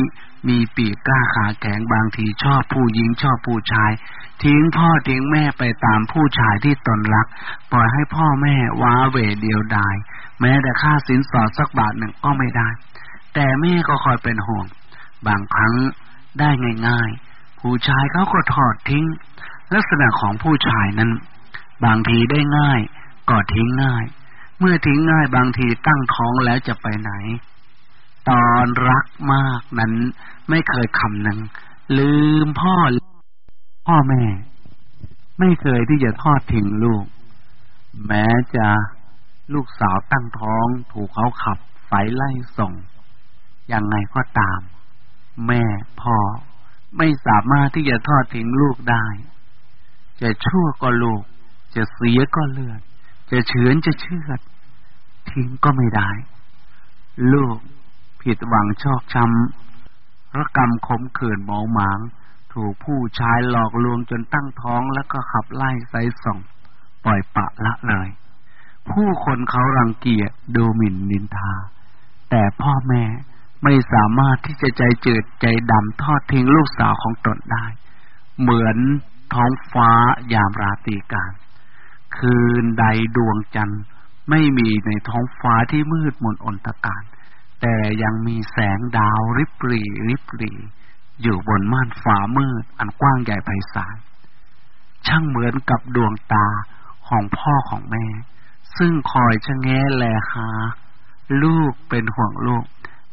มีปีกกล้าขาแข็งบางทีชอบผู้หญิงชอบผู้ชาย ทิ้งพ่อทิ้งแม่ไปตามผู้ชายที่ตนรัก ปล่อยให้พ่อแม่ว้าเวเดียวดาย แม้แต่ค่าสินสอดสักบาทหนึ่งก็ไม่ได้ แต่แม่ก็คอยเป็นห่วง บางครั้งได้ง่ายๆ ผู้ชายเขาก็ทอดทิ้ง ลักษณะของผู้ชายนั้น บางทีได้ง่ายก็ทิ้งง่าย เมื่อทิ้งง่ายบางทีตั้งท้องแล้วจะไปไหน ตอนรักมากนั้นไม่เคยคำนึงลืมพ่อ พ่อแม่ ไม่เคยที่จะทอดทิ้งลูก แม้จะลูกสาวตั้งท้องถูกเขาขับไฟไล่ส่ง ยังไงก็ตาม แม่พ่อไม่สามารถที่จะทอดทิ้งลูกได้ จะชั่วก็ลูก จะเสียก็เลือด จะเฉือนจะเชือด ทิ้งก็ไม่ได้ ลูกผิดหวังชอกช้ำระกรรมขมขื่นเมาหมาง ถูกผู้ชายหลอกลวงจนตั้งท้องแล้วก็ขับไล่ไซส่อง ปล่อยปะละเลย ผู้คนเขารังเกียจดูหมิ่นนินทา แต่พ่อแม่ไม่สามารถที่จะใจเจิดใจดำทอดทิ้งลูกสาวของตนได้ เหมือนท้องฟ้ายามราตรีการ คืนใดดวงจันทร์ไม่มีในท้องฟ้าที่มืดมนอนตการ แต่ยังมีแสงดาวริบหรี่ริบหรี่ อยู่บนม่านฟ้ามืด อันกว้างใหญ่ไพศาลช่างเหมือนกับดวงตาของพ่อของแม่ ซึ่งคอยชะแงแลหา ลูกเป็นห่วงลูก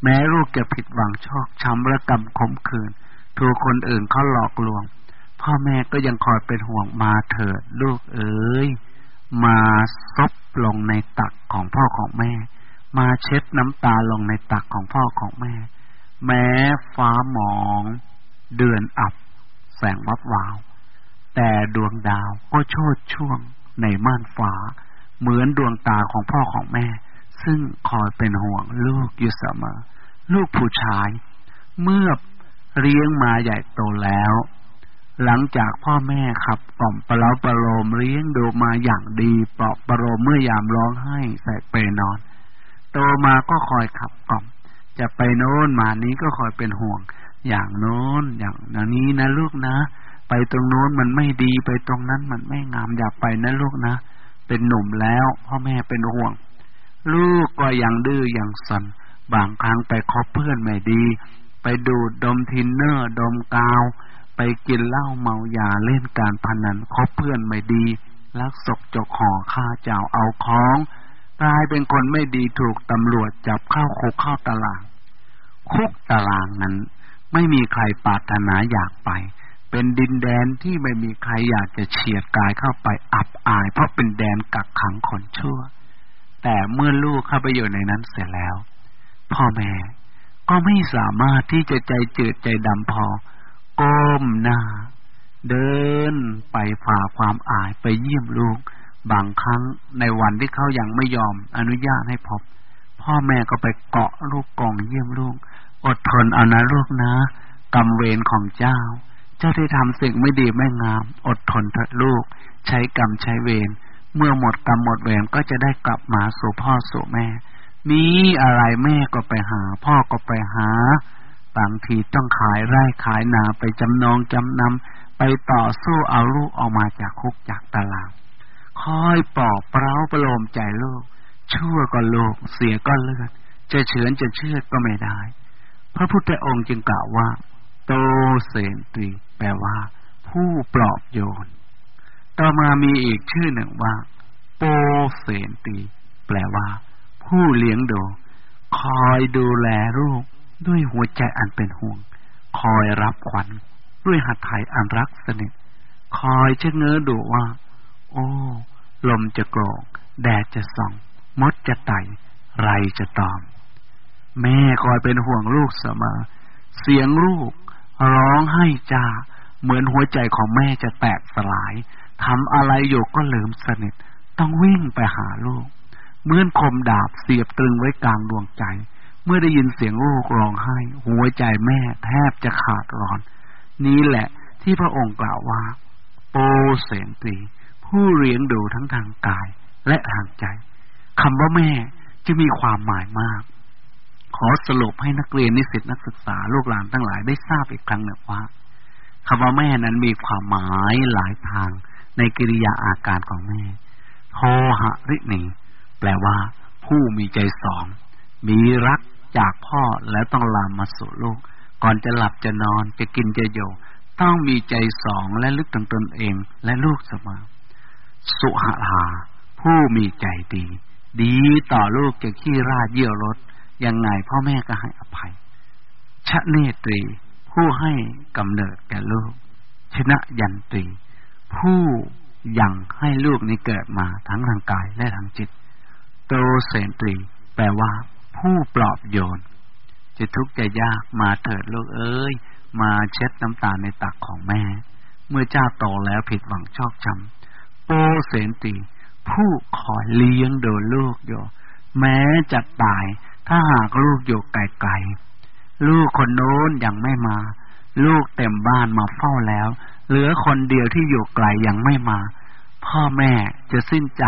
แม้ลูกจะผิดหวังชอกช้ำระกำขมขืนถูกคนอื่นเขาหลอกลวง พ่อแม่ก็ยังคอยเป็นห่วงมาเถิดลูกเอ๋ยมาซบลงในตักของพ่อของแม่ มาเช็ดน้ำตาลงในตักของพ่อของแม่ แม้ฟ้าหมอง เดือนอับ แสงวับวาว แต่ดวงดาวก็โชดช่วงในม่านฟ้า เหมือนดวงตาของพ่อของแม่ ซึ่งคอยเป็นห่วงลูกอยู่เสมอ ลูกผู้ชาย เมื่อเลี้ยงมาใหญ่โตแล้ว หลังจากพ่อแม่ขับกล่อมปลาประโลมเลี้ยงดูมาอย่างดีปลอบประโลมเมื่อยามร้องไห้ใส่เปนอน โตมาก็คอยขับกล่อม จะไปโน้นมานี้ก็คอยเป็นห่วง อย่างโน้นอย่างนี้นะลูกนะ ไปตรงโน้นมันไม่ดีไปตรงนั้นมันไม่งามอย่าไปนะลูกนะ เป็นหนุ่มแล้วพ่อแม่เป็นห่วง ลูกก็ยังดื้อยังสันบางครั้งไปคบเพื่อนไม่ดี ไปดูดดมทินเนอร์ดมกาว ไปกินเหล้าเมายาเล่นการพนันคบเพื่อนไม่ดี ลักศกจกห่อฆ่าเจ้าเอาของ กลายเป็นคนไม่ดีถูกตำรวจจับเข้าคุกเข้าตาราง คุกตารางนั้น ไม่มีใครปรารถนาอยากไป เป็นดินแดนที่ไม่มีใครอยากจะเฉียดกายเข้าไปอับอาย เพราะเป็นแดนกักขังคนชั่ว แต่เมื่อลูกเข้าไปอยู่ในนั้นเสร็จแล้ว พ่อแม่ก็ไม่สามารถที่จะใจจืดใจดำพอ ก้มหน้า เดินไปฝ่าความอายไปเยี่ยมลูก บางครั้งในวันที่เขายังไม่ยอมอนุญาตให้พบ พ่อแม่ก็ไปเกาะลูกกองเยี่ยมลูก อดทนเอานะลูกนะกรรมเวรของเจ้า เจ้าได้ทำสิ่งไม่ดีไม่งาม อดทนเถิดลูก ใช้กรรมใช้เวรเมื่อหมดกรรมหมดเวรก็จะได้กลับมาสู่พ่อสู่แม่ มีอะไรแม่ก็ไปหา พ่อก็ไปหา บางทีต้องขายไร่ขายนาไปจำนองจำนำไปต่อสู้เอาลูกออกมาจากคุกจากตาราง คอยปลอบเปล่าประโลมใจโลก ชั่วก็โลก เสียก็เลือด จะเฉือนจะเชื่อก็ไม่ได้ พระพุทธองค์จึงกล่าวว่า โตเสนตรีแปลว่า ผู้ปลอบโยน ต่อมามีอีกชื่อหนึ่งว่า โปเสนตีแปลว่า ผู้เลี้ยงดู คอยดูแลลูกด้วยหัวใจอันเป็นห่วง คอยรับขวัญ ด้วยหัตถ์อันรักสนิท คอยเชเง้อดูว่า โอ้ ลมจะโกรก แดดจะส่อง มดจะไต่ ไรจะตอม แม่คอยเป็นห่วงลูกเสมอ เสียงลูก ร้องให้จ้า เหมือนหัวใจของแม่จะแตกสลายทำอะไรอยู่ก็ลืมสนิท ต้องวิ่งไปหาลูก เหมือนคมดาบเสียบตรึงไว้กลางดวงใจ เมื่อได้ยินเสียงลูกร้องไห้ หัวใจแม่แทบจะขาดร้อน นี้แหละที่พระองค์กล่าวว่า โปเสนตี ผู้เลี้ยงดูทั้งทางกายและทางใจคำว่าแม่จะมีความหมายมาก ขอสรุปให้นักเรียนนิสิตนักศึกษาลูกหลานทั้งหลายได้ทราบอีกครั้งหนึ่งว่าคำว่าแม่นั้นมีความหมายหลายทางในกิริยาอาการของแม่โทหะริณีแปลว่า ผู้มีใจสอง มีรักจากพ่อแล้วต้องลามมาสู่ลูก ก่อนจะหลับจะนอนจะกินจะอยู่ ต้องมีใจสองและลึกถึงตนเองและลูกเสมอ สุหาาผู้มีใจดี ดีต่อลูกจะขี้ราดเยี่ยวรถ ยังไงพ่อแม่ก็ให้อภัย ชะเนตรี ผู้ให้กำเนิดแก่ลูก ชนะยันตรี ผู้ยังให้ลูกนี้เกิดมาทั้งทางกายและทางจิต โตเสนตรี แปลว่า ผู้ปลอบโยน จะทุกข์จะยากมาเถิดลูกเอ้ย มาเช็ดน้ำตาในตักของแม่ เมื่อเจ้าโตแล้วผิดหวังชอกช้ำ โปเสนตรีผู้คอยเลี้ยงดูลูกอยู่ แม้จะตาย ถ้าหากลูกอยู่ไกลๆลูกคนโน้นยังไม่มา ลูกเต็มบ้านมาเฝ้าแล้ว เหลือคนเดียวที่อยู่ไกลยังไม่มา พ่อแม่จะสิ้นใจ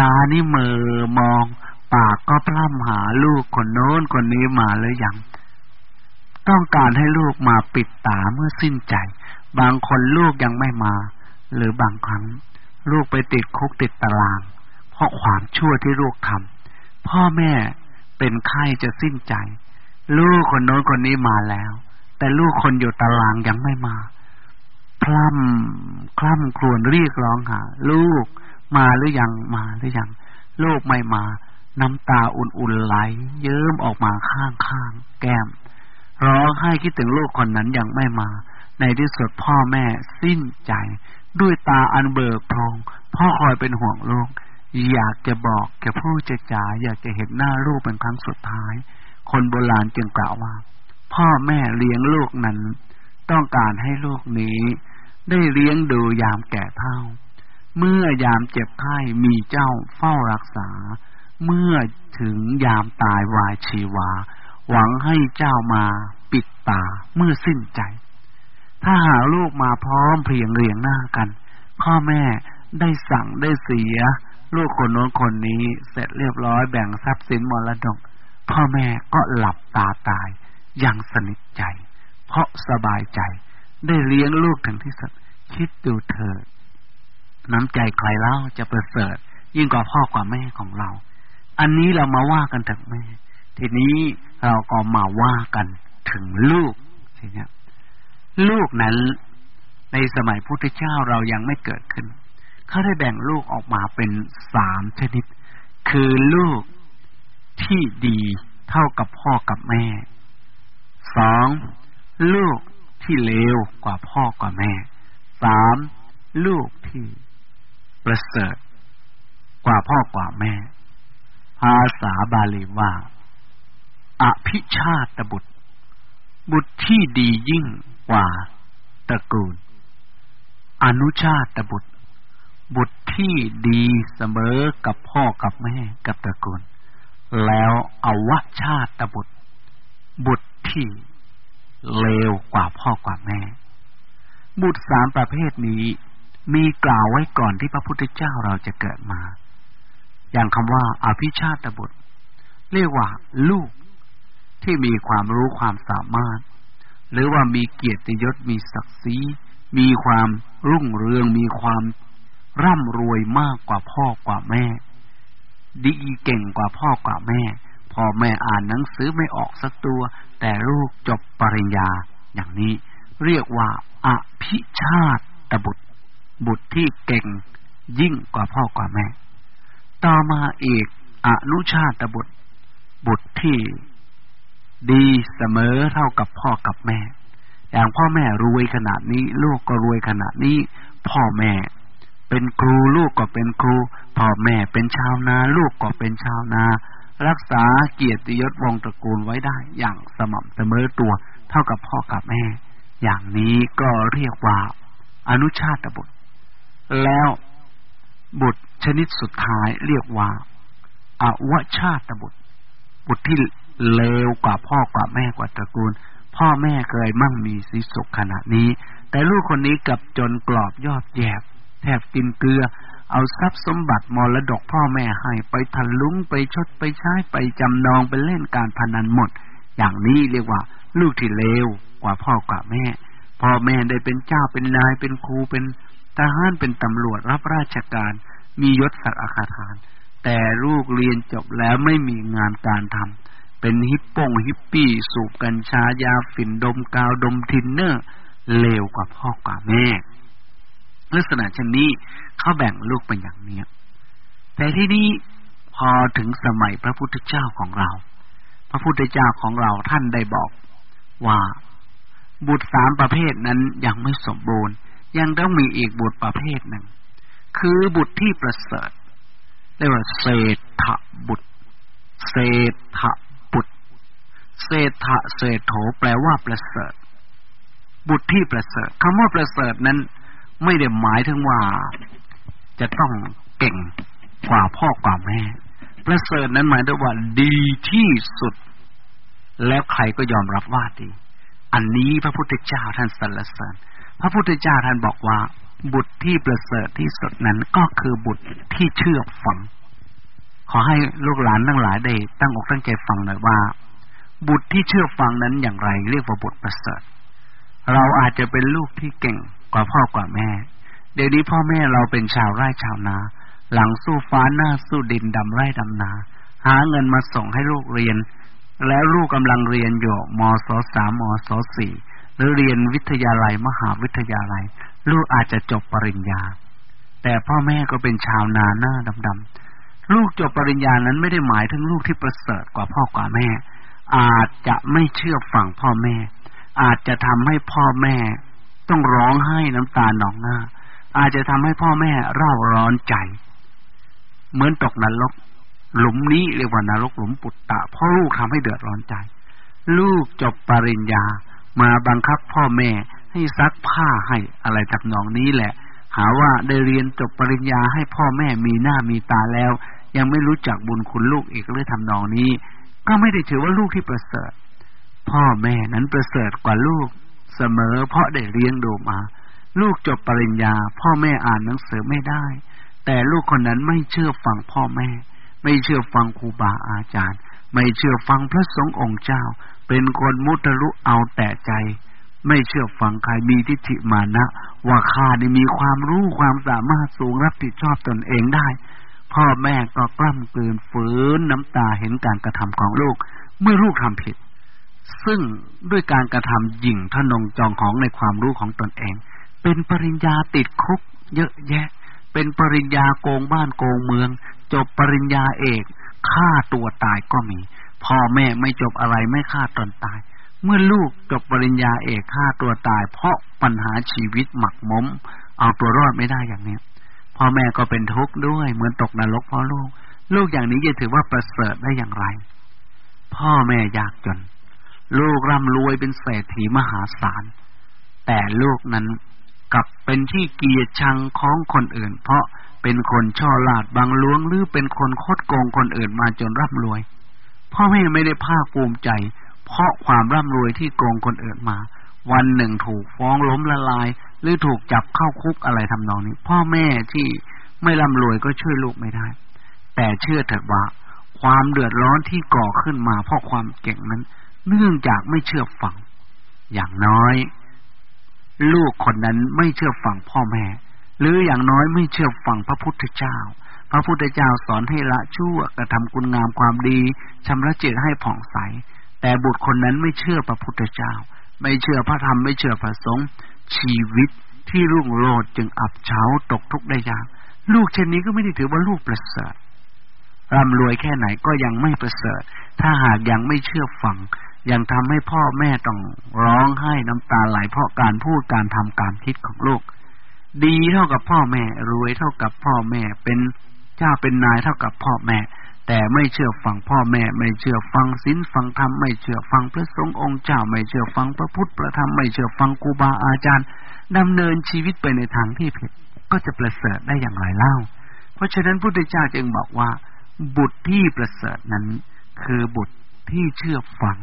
ตานี่เมอมอง ปากก็พร่ำหาลูกคนโน้นคนนี้มาหรือยังต้องการให้ลูกมาปิดตาเมื่อสิ้นใจ บางคนลูกยังไม่มา หรือบางครั้ง ลูกไปติดคุกติดตาราง เพราะความชั่วที่ลูกทำพ่อแม่เป็นไข้จะสิ้นใจ ลูกคนโน้นคนนี้มาแล้ว แต่ลูกคนอยู่ตารางยังไม่มาพล่ำคล่ำครวญเรียกร้องหา ลูกมาหรือยังมาหรือยังลูกไม่มา น้ำตาอุ่นๆไหล เยิ้มออกมาข้างๆแก้ม ร้องไห้คิดถึงลูกคนนั้นยังไม่มา ในที่สุดพ่อแม่สิ้นใจ ด้วยตาอันเบิกโพรงพ่อคอยเป็นห่วงลูก อยากจะบอกแกผู้จะจ๋าอยากจะเห็นหน้าลูกเป็นครั้งสุดท้าย คนโบราณจึงกล่าวว่า พ่อแม่เลี้ยงลูกนั้น ต้องการให้ลูกนี้ ได้เลี้ยงดูยามแก่เท่า เมื่อยามเจ็บไข้มีเจ้าเฝ้ารักษา เมื่อถึงยามตายวายชีวา หวังให้เจ้ามาปิดตาเมื่อสิ้นใจ ถ้าหาลูกมาพร้อมเพียงเรียงหน้ากัน พ่อแม่ได้สั่งได้เสีย ลูกคนโน้นคนนี้เสร็จเรียบร้อยแบ่งทรัพย์สินมรดก พ่อแม่ก็หลับตาตายอย่างสนิทใจ เพราะสบายใจ ได้เลี้ยงลูกถึงที่สุดคิดดูเถิดน้ำใจใครเล่าจะประเสริฐ ยิ่งกว่าพ่อกว่าแม่ของเรา อันนี้เรามาว่ากันถึงแม่ ทีนี้เราก็มาว่ากันถึงลูกทีนี้ ลูกนั้นในสมัยพุทธเจ้าเรายังไม่เกิดขึ้น เขาได้แบ่งลูกออกมาเป็นสามชนิด คือลูกที่ดีเท่ากับพ่อกับแม่ สองลูกที่เลวกว่าพ่อกว่าแม่ สามลูกที่ประเสริฐกว่าพ่อกว่าแม่ ภาษาบาลีว่าอภิชาตบุตร บุตรที่ดียิ่ง กว่าตระกูล อนุชาตบุตร บุตรที่ดีเสมอกับพ่อกับแม่กับตระกูล แล้วอวชาตบุตร บุตรที่เลวกว่าพ่อกว่าแม่ บุตรสามประเภทนี้มีกล่าวไว้ก่อนที่พระพุทธเจ้าเราจะเกิดมา อย่างคำว่าอาภิชาตบุตร เรียกว่าลูกที่มีความรู้ความสามารถ หรือว่ามีเกียรติยศมีศักดิ์ศรีมีความรุ่งเรือง มีความร่ำรวยมากกว่าพ่อกว่าแม่ ดีเก่งกว่าพ่อกว่าแม่ พ่อแม่อ่านหนังสือไม่ออกสักตัว แต่ลูกจบปริญญา อย่างนี้ เรียกว่าอภิชาติตบุตร บุตรที่เก่งยิ่งกว่าพ่อกว่าแม่ ต่อมาอีกอนุชาติบุตร บุตรที่ ดีเสมอเท่ากับพ่อกับแม่ อย่างพ่อแม่รวยขนาดนี้ ลูกก็รวยขนาดนี้ พ่อแม่ เป็นครูลูกก็เป็นครู พ่อแม่เป็นชาวนา ลูกก็เป็นชาวนา รักษาเกียรติยศวงตระกูลไว้ได้ อย่างสม่ำเสมอตัวเท่ากับพ่อกับแม่ อย่างนี้ก็เรียกว่า อนุชาตบุตร แล้วบุตรชนิดสุดท้ายเรียกว่าอาวชาตบุตร บุตรที่ เลวกว่าพ่อกว่าแม่กว่าตระกูล พ่อแม่เคยมั่งมีสีสุขขนาดนี้ แต่ลูกคนนี้กลับจนกรอบยอดแยบแทบกินเกลือ เอาทรัพย์สมบัติมรดกพ่อแม่ให้ไปทันลุงไปชดไปใช้ไปจำนองไปเล่นการพนันหมด อย่างนี้เรียกว่า ลูกที่เลวกว่าพ่อกว่าแม่ พ่อแม่ได้เป็นเจ้าเป็นนายเป็นครูเป็นทหารเป็นตำรวจรับราชการ มียศศักดิ์อัครฐาน แต่ลูกเรียนจบแล้วไม่มีงานการทำ เป็นฮิปโปงฮิปปี้ สูบกัญชายาฝิ่นดมกาวดมทินเนอร์เลวกว่าพ่อกว่าแม่ ลักษณะเช่นนี้เขาแบ่งลูกเป็นอย่างนี้แต่ที่นี้พอถึงสมัยพระพุทธเจ้าของเรา พระพุทธเจ้าของเราท่านได้บอกว่า บุตรสามประเภทนั้นยังไม่สมบูรณ์ ยังต้องมีอีกบุตรประเภทหนึ่ง คือบุตรที่ประเสริฐเรียกว่าเศรษฐบุตร เศรษฐ เศรษฐเศรษโถแปลว่าประเสริฐ บุตรที่ประเสริฐคำว่าประเสริฐนั้น ไม่ได้หมายถึงว่า จะต้องเก่งกว่าพ่อกว่าแม่ ประเสริฐนั้นหมายถึงว่าดีที่สุด แล้วใครก็ยอมรับว่าดี อันนี้พระพุทธเจ้าท่านสรรเสริญ พระพุทธเจ้าท่านบอกว่า บุตรที่ประเสริฐที่สุดนั้นก็คือบุตรที่เชื่อฟัง ขอให้ลูกหลานทั้งหลายได้ตั้งอกตั้งใจฟังหน่อยว่า บุตรที่เชื่อฟังนั้นอย่างไร เรียกว่าบุตรประเสริฐ เราอาจจะเป็นลูกที่เก่งกว่าพ่อกว่าแม่ เดี๋ยวนี้พ่อแม่เราเป็นชาวไร่ชาวนา หลังสู้ฟ้าหน้าสู้ดินดำไร่ดำนา หาเงินมาส่งให้ลูกเรียน แล้วลูกกำลังเรียนอยู่มศสามมศสี่หรือเรียนวิทยาลัยมหาวิทยาลัย ลูกอาจจะจบปริญญา แต่พ่อแม่ก็เป็นชาวนาหน้าดำๆลูกจบปริญญานั้นไม่ได้หมายถึงลูกที่ประเสริฐกว่าพ่อกว่าแม่ อาจจะไม่เชื่อฟังพ่อแม่ อาจจะทำให้พ่อแม่ ต้องร้องไห้น้ำตาหนองหน้า อาจจะทำให้พ่อแม่เร่าร้อนใจ เหมือนตกนรกหลุมนี้เรียกว่านรกหลุมปุตตะเพราะลูกทำให้เดือดร้อนใจ ลูกจบปริญญามาบังคับพ่อแม่ให้ซักผ้าให้อะไรจากหนองนี้แหละ หาว่าได้เรียนจบปริญญาให้พ่อแม่มีหน้ามีตาแล้ว ยังไม่รู้จักบุญคุณลูกอีกเลยทำนองนี้ ก็ไม่ได้ถือว่าลูกที่ประเสริฐ พ่อแม่นั้นประเสริฐกว่าลูก เสมอเพราะได้เลี้ยงดูมา ลูกจบปริญญา พ่อแม่อ่านหนังสือไม่ได้ แต่ลูกคนนั้นไม่เชื่อฟังพ่อแม่ ไม่เชื่อฟังครูบาอาจารย์ ไม่เชื่อฟังพระสงฆ์องค์เจ้า เป็นคนมุตลุเอาแต่ใจไม่เชื่อฟังใครมีทิฏฐิมานะ ว่าข้าได้มีความรู้ความสามารถสูงรับผิดชอบตนเองได้ พ่อแม่ก็กล้ำกลืนฝืนน้ำตาเห็นการกระทำของลูก เมื่อลูกทำผิด ซึ่งด้วยการกระทำหยิ่งทนงจองของในความรู้ของตนเอง เป็นปริญญาติดคุก เยอะแยะ เป็นปริญญาโกงบ้านโกงเมือง จบปริญญาเอกฆ่าตัวตายก็มี พ่อแม่ไม่จบอะไรไม่ฆ่าตนตาย เมื่อลูกจบปริญญาเอกฆ่าตัวตาย เพราะปัญหาชีวิตหมักมม เอาตัวรอดไม่ได้อย่างนี้ พ่อแม่ก็เป็นทุกข์ด้วย เหมือนตกนรกเพราะลูก ลูกอย่างนี้จะถือว่าประเสริฐได้อย่างไร พ่อแม่ยากจน ลูกร่ำรวยเป็นเศรษฐีมหาศาล แต่ลูกนั้นกลับเป็นที่เกียรติชังของคนอื่น เพราะเป็นคนช่อลาดบางล้วงหรือเป็นคนคดโกงคนอื่นมาจนร่ำรวย พ่อแม่ไม่ได้ภาคภูมิใจ เพราะความร่ำรวยที่โกงคนอื่นมา วันหนึ่งถูกฟ้องล้มละลาย หรือถูกจับเข้าคุกอะไรทำนองนี้ พ่อแม่ที่ไม่ร่ำรวยก็ช่วยลูกไม่ได้ แต่เชื่อเถิดว่า ความเดือดร้อนที่ก่อขึ้นมาเพราะความเก่งนั้น เนื่องจากไม่เชื่อฟัง อย่างน้อย ลูกคนนั้นไม่เชื่อฟังพ่อแม่ หรืออย่างน้อยไม่เชื่อฟังพระพุทธเจ้า พระพุทธเจ้าสอนให้ละชั่วกระทำคุณงามความดีชำระจิตให้ผ่องใส แต่บุตรคนนั้นไม่เชื่อพระพุทธเจ้า ไม่เชื่อพระธรรมไม่เชื่อพระสงฆ์ ชีวิตที่รุ่งโรจน์จึงอับเฉาตกทุกข์ได้ยากลูกเช่นนี้ก็ไม่ได้ถือว่าลูกประเสริฐร่ำรวยแค่ไหนก็ยังไม่ประเสริฐ ถ้าหากยังไม่เชื่อฟัง ยังทำให้พ่อแม่ต้องร้องไห้น้ำตาไหลเพราะการพูดการทำการคิดของลูก ดีเท่ากับพ่อแม่ รวยเท่ากับพ่อแม่ เป็นเจ้าเป็นนายเท่ากับพ่อแม่ แต่ไม่เชื่อฟังพ่อแม่ ไม่เชื่อฟังศีลฟังธรรมไม่เชื่อฟังพระสงฆ์องค์เจ้า ไม่เชื่อฟังพระพุทธพระธรรมไม่เชื่อฟังครูบาอาจารย์ดำเนินชีวิตไปในทางที่ผิด ก็จะประเสริฐได้อย่างไรเล่า เพราะฉะนั้นพุทธเจ้าจึงบอกว่า บุตรที่ประเสริฐนั้น คือบุตรที่เชื่อฟัง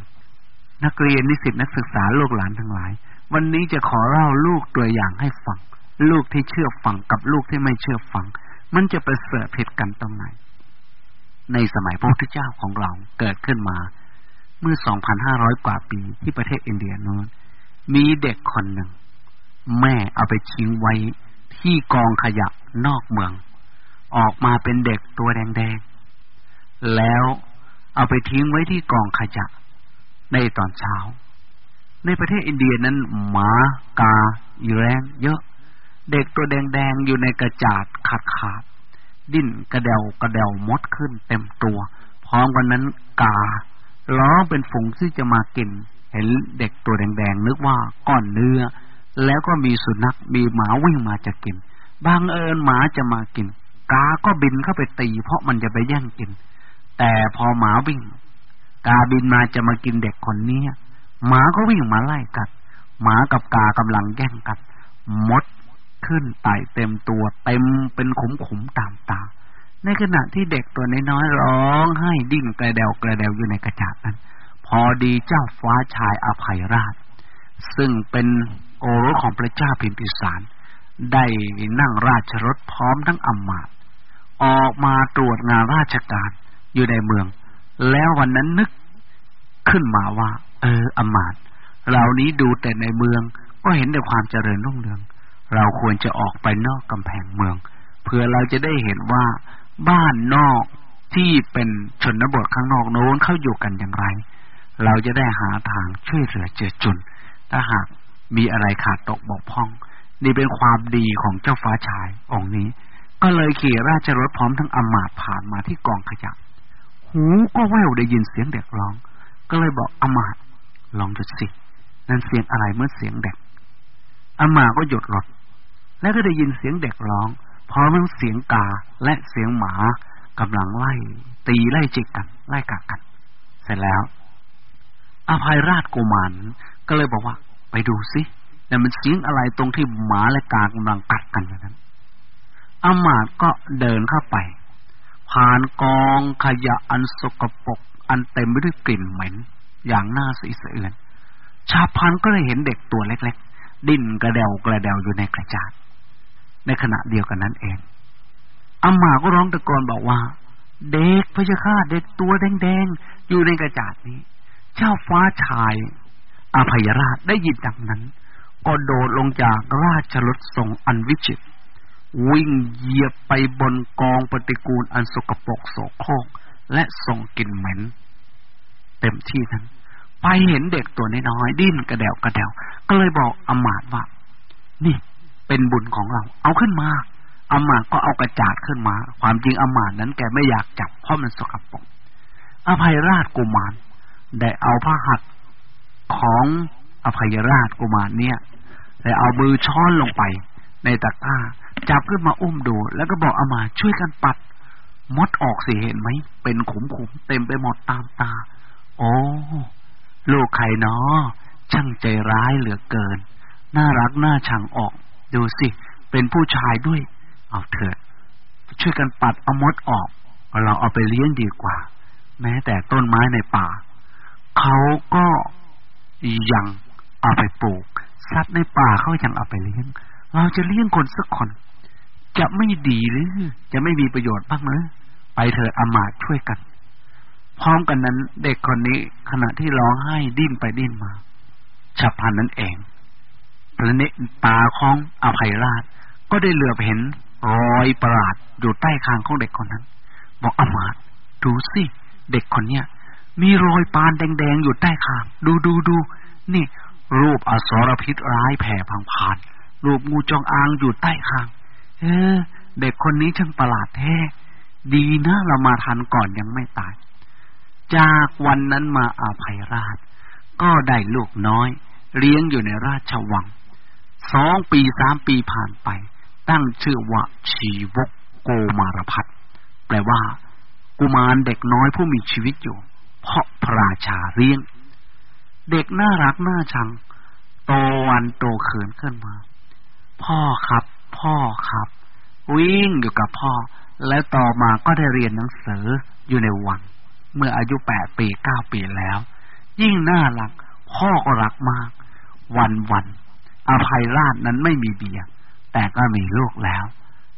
นักเรียนนิสิตนักศึกษาลูกหลานทั้งหลาย วันนี้จะขอเล่าลูกตัวอย่างให้ฟัง ลูกที่เชื่อฟังกับลูกที่ไม่เชื่อฟัง มันจะประเสริฐผิดกันตรงไหน ในสมัยพระพุทธเจ้าของเราเกิดขึ้นมา เมื่อ 2,500 กว่าปีที่ประเทศอินเดียโน้นมีเด็กคนหนึ่ง แม่เอาไปทิ้งไว้ที่กองขยะนอกเมือง ออกมาเป็นเด็กตัวแดงๆ แล้วเอาไปทิ้งไว้ที่กองขยะ ในตอนเช้า ในประเทศอินเดียนั้นหมากาอีแรงเยอะ เด็กตัวแดงๆ อยู่ในกระจาดขาดขาด ดิ้นกระเดวกระเดวมดขึ้นเต็มตัว พร้อมกันนั้นการ้อเป็นฝูงที่จะมากิน เห็นเด็กตัวแดงๆนึกว่าก้อนเนื้อ แล้วก็มีสุนัขมีหมาวิ่งมาจะกินบางเอิญหมาจะมากิน กาก็บินเข้าไปตี เพราะมันจะไปแย่งกิน แต่พอหมาวิ่ง กาบินมาจะมากินเด็กคนนี้หมาก็วิ่งมาไล่กัด หมากับกากำลังแย่งกัดมด ขึ้นไต่เต็มตัวเต็มเป็นขุมขุมตามตาในขณะที่เด็กตัวน้อยๆร้อง ให้ดิ้นกระเดวกระเดวอยู่ในกระจาดนั้น พอดีเจ้าฟ้าชายอภัยราช ซึ่งเป็นโอรสของพระเจ้าพิมพิสาร ได้นั่งราชรถพร้อมทั้งอำมาตย์ออกมาตรวจงานราชการอยู่ในเมือง แล้ววันนั้นนึกขึ้นมาว่า เอออำมาตย์เหล่านี้ดูแต่ในเมืองก็เห็นแต่ความเจริญรุ่งเรือง เราควรจะออกไปนอกกำแพงเมือง เพื่อเราจะได้เห็นว่าบ้านนอกที่เป็นชนบทข้างนอกโน้นเข้าอยู่กันอย่างไร เราจะได้หาทางช่วยเหลือเจือจุน ถ้าหากมีอะไรขาดตกบกพร่อง นี่เป็นความดีของเจ้าฟ้าชายองค์นี้ ก็เลยขี่ราชรถพร้อมทั้งอมาตผ่านมาที่กองขยะ หูก็แววได้ยินเสียงเด็กร้อง ก็เลยบอกอมาตลองดูสิ นั่นเสียงอะไรเมื่อเสียงเด็กอามาก็หยุดรถ แล้วก็ได้ยินเสียงเด็กร้องพร้อมทั้งเสียงกาและเสียงหมากำลังไล่ ตีไล่จิกกัน ไล่กัดกัน เสร็จแล้ว อภัยราชกุมารก็เลยบอกว่า ไปดูสิแต่มันเสียงอะไรตรงที่หมาและกากำลังกัดกันอย่างนั้นอามาตก็เดินเข้าไป ผ่านกองขยะอันสกปรกอันเต็มไปด้วยกลิ่นเหม็น อย่างน่าสีเสื่อน ชาพันก็เลยเห็นเด็กตัวเล็ก ๆ ดิ้นกระเดวกระเดวอยู่ในกระจาด ในขณะเดียวกันนั้นเองอามาก็ร้องตะโกนบอกว่า เด็กพระเจ้าข้าเด็กตัวแดงๆ อยู่ในกระจาดนี้ เจ้าฟ้าชายอภัยราชได้ยินดังนั้น ก็โดดลงจากราชรถทรงอันวิจิต วิ่งเหยียบไปบนกองปฏิกูลอันสกปรกโสโครกและส่งกลิ่นเหม็นเต็มที่นั้น ไปเห็นเด็กตัวน้อยๆดิ้นกระเดวกระเดวก็เลยบอกอมาตว่า นี่ เป็นบุญของเรา เอาขึ้นมาอามาก็เอากระจาดขึ้นมา ความจริงอามานั้นแกไม่อยากจับเพราะมันสกปรกอภัยราชกุมารได้เอาผ้าหัตของอภัยราชกุมารเนี่ยได้เอามือช้อนลงไป ในตะกร้า จับขึ้นมาอุ้มดู แล้วก็บอกอามาช่วยกันปัด มดออกสิเห็นไหม เป็นขุมขุมเต็มไปหมดตามตา โอ้ลูกใครเนาะช่างใจร้ายเหลือเกิน น่ารักน่าชังออก ดูสิ เป็นผู้ชายด้วย เอาเถอะ ช่วยกันปัดเอามดออก เราเอาไปเลี้ยงดีกว่า แม้แต่ต้นไม้ในป่า เขาก็ยังเอาไปปลูก สัตว์ในป่าเขายังเอาไปเลี้ยง เราจะเลี้ยงคนสักคน จะไม่ดีหรือ จะไม่มีประโยชน์บ้างหรือไปเถอะอามาตช่วยกัน พร้อมกันนั้น เด็กคนนี้ขณะที่ร้องไห้ดิ้นไปดิ้นมาฉับพลันนั้นเอง พระเนตาของอภัยราช ก็ได้เหลือบเห็นรอยประหลาดอยู่ใต้คางของเด็กคนนั้น บอกอมาตดูสิเด็กคนเนี้ยมีรอยปานแดงๆอยู่ใต้คาง ดูดูดูนี่ รูปอสรพิษร้ายแผ่พังผ่าน รูปงูจงอางอยู่ใต้คาง เออ เด็กคนนี้ช่างประหลาดแท้ดีนะเรามาทันก่อนยังไม่ตาย จากวันนั้นมาอาภัยราช ก็ได้ลูกน้อย เลี้ยงอยู่ในราชวัง สองปีสามปีผ่านไป ตั้งชื่อว่าชีวกโกมารพัฒแปลว่า กุมารเด็กน้อยผู้มีชีวิตอยู่ เพราะพระราชาเลี้ยง เด็กน่ารักน่าชัง โตวันโตเขินขึ้นมา พ่อครับ พ่อครับ วิ่งอยู่กับพ่อ แล้วต่อมาก็ได้เรียนหนังสืออยู่ในวัง เมื่ออายุแปดปีเก้าปีแล้ว ยิ่งน่ารัก พ่อก็รักมาก วันวัน อภัยราชนั้นไม่มีเบียร์แต่ก็มีลูกแล้ว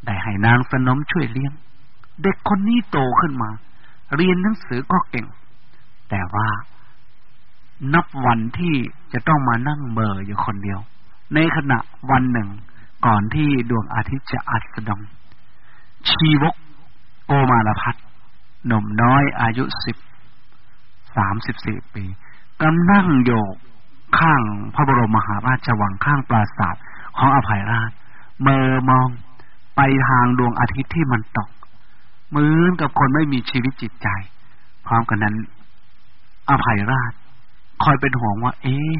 ได้ให้นางสนมช่วยเลี้ยง เด็กคนนี้โตขึ้นมา เรียนหนังสือก็เก่ง แต่ว่านับวันที่จะต้องมานั่งเบอร์อยู่คนเดียว ในขณะวันหนึ่ง ก่อนที่ดวงอาทิตย์จะอัสดง ชีวกโอมาลพัฒหนุ่มน้อยอายุสิบสามสิบสี่ปีกำนั่งโยก ข้างพระบรมมหาราชวังข้างปราสาทของอภัยราชเมอมองไปทางดวงอาทิตย์ที่มันตกเหมือนกับคนไม่มีชีวิตจิตใจ พร้อมกันนั้น อภัยราช คอยเป็นห่วงว่า เอ๊ะ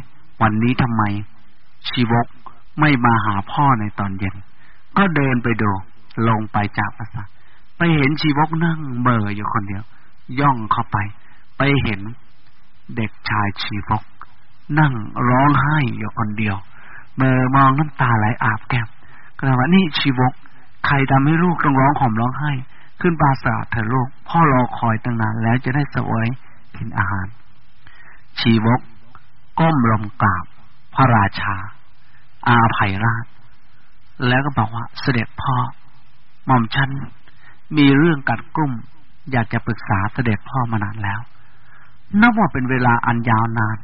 วันนี้ทำไม ชีวกไม่มาหาพ่อในตอนเย็น ก็เดินไปดูลงไปจากปราสาทไปเห็นชีวกนั่งเบออยู่คนเดียว ย่องเข้าไป ไปเห็นเด็กชายชีวก นั่งร้องไห้อยู่คนเดียว เมื่อมองน้ำตาไหลอาบแก้มก็เลยว่านี่ชีวก ใครทำให้ลูกต้องร้องห่มร้องไห้ ขึ้นปราสาทเถอะลูก พ่อรอคอยตั้งนานแล้วจะได้เสวยกินอาหาร ชีวก ก้มลงกราบ พระราชา อาภัยราช แล้วก็บอกว่าเสด็จพ่อ หม่อมฉันมีเรื่องกัดกลุ่มอยากจะปรึกษาเสด็จพ่อมานานแล้ว นับว่าเป็นเวลาอันยาวนาน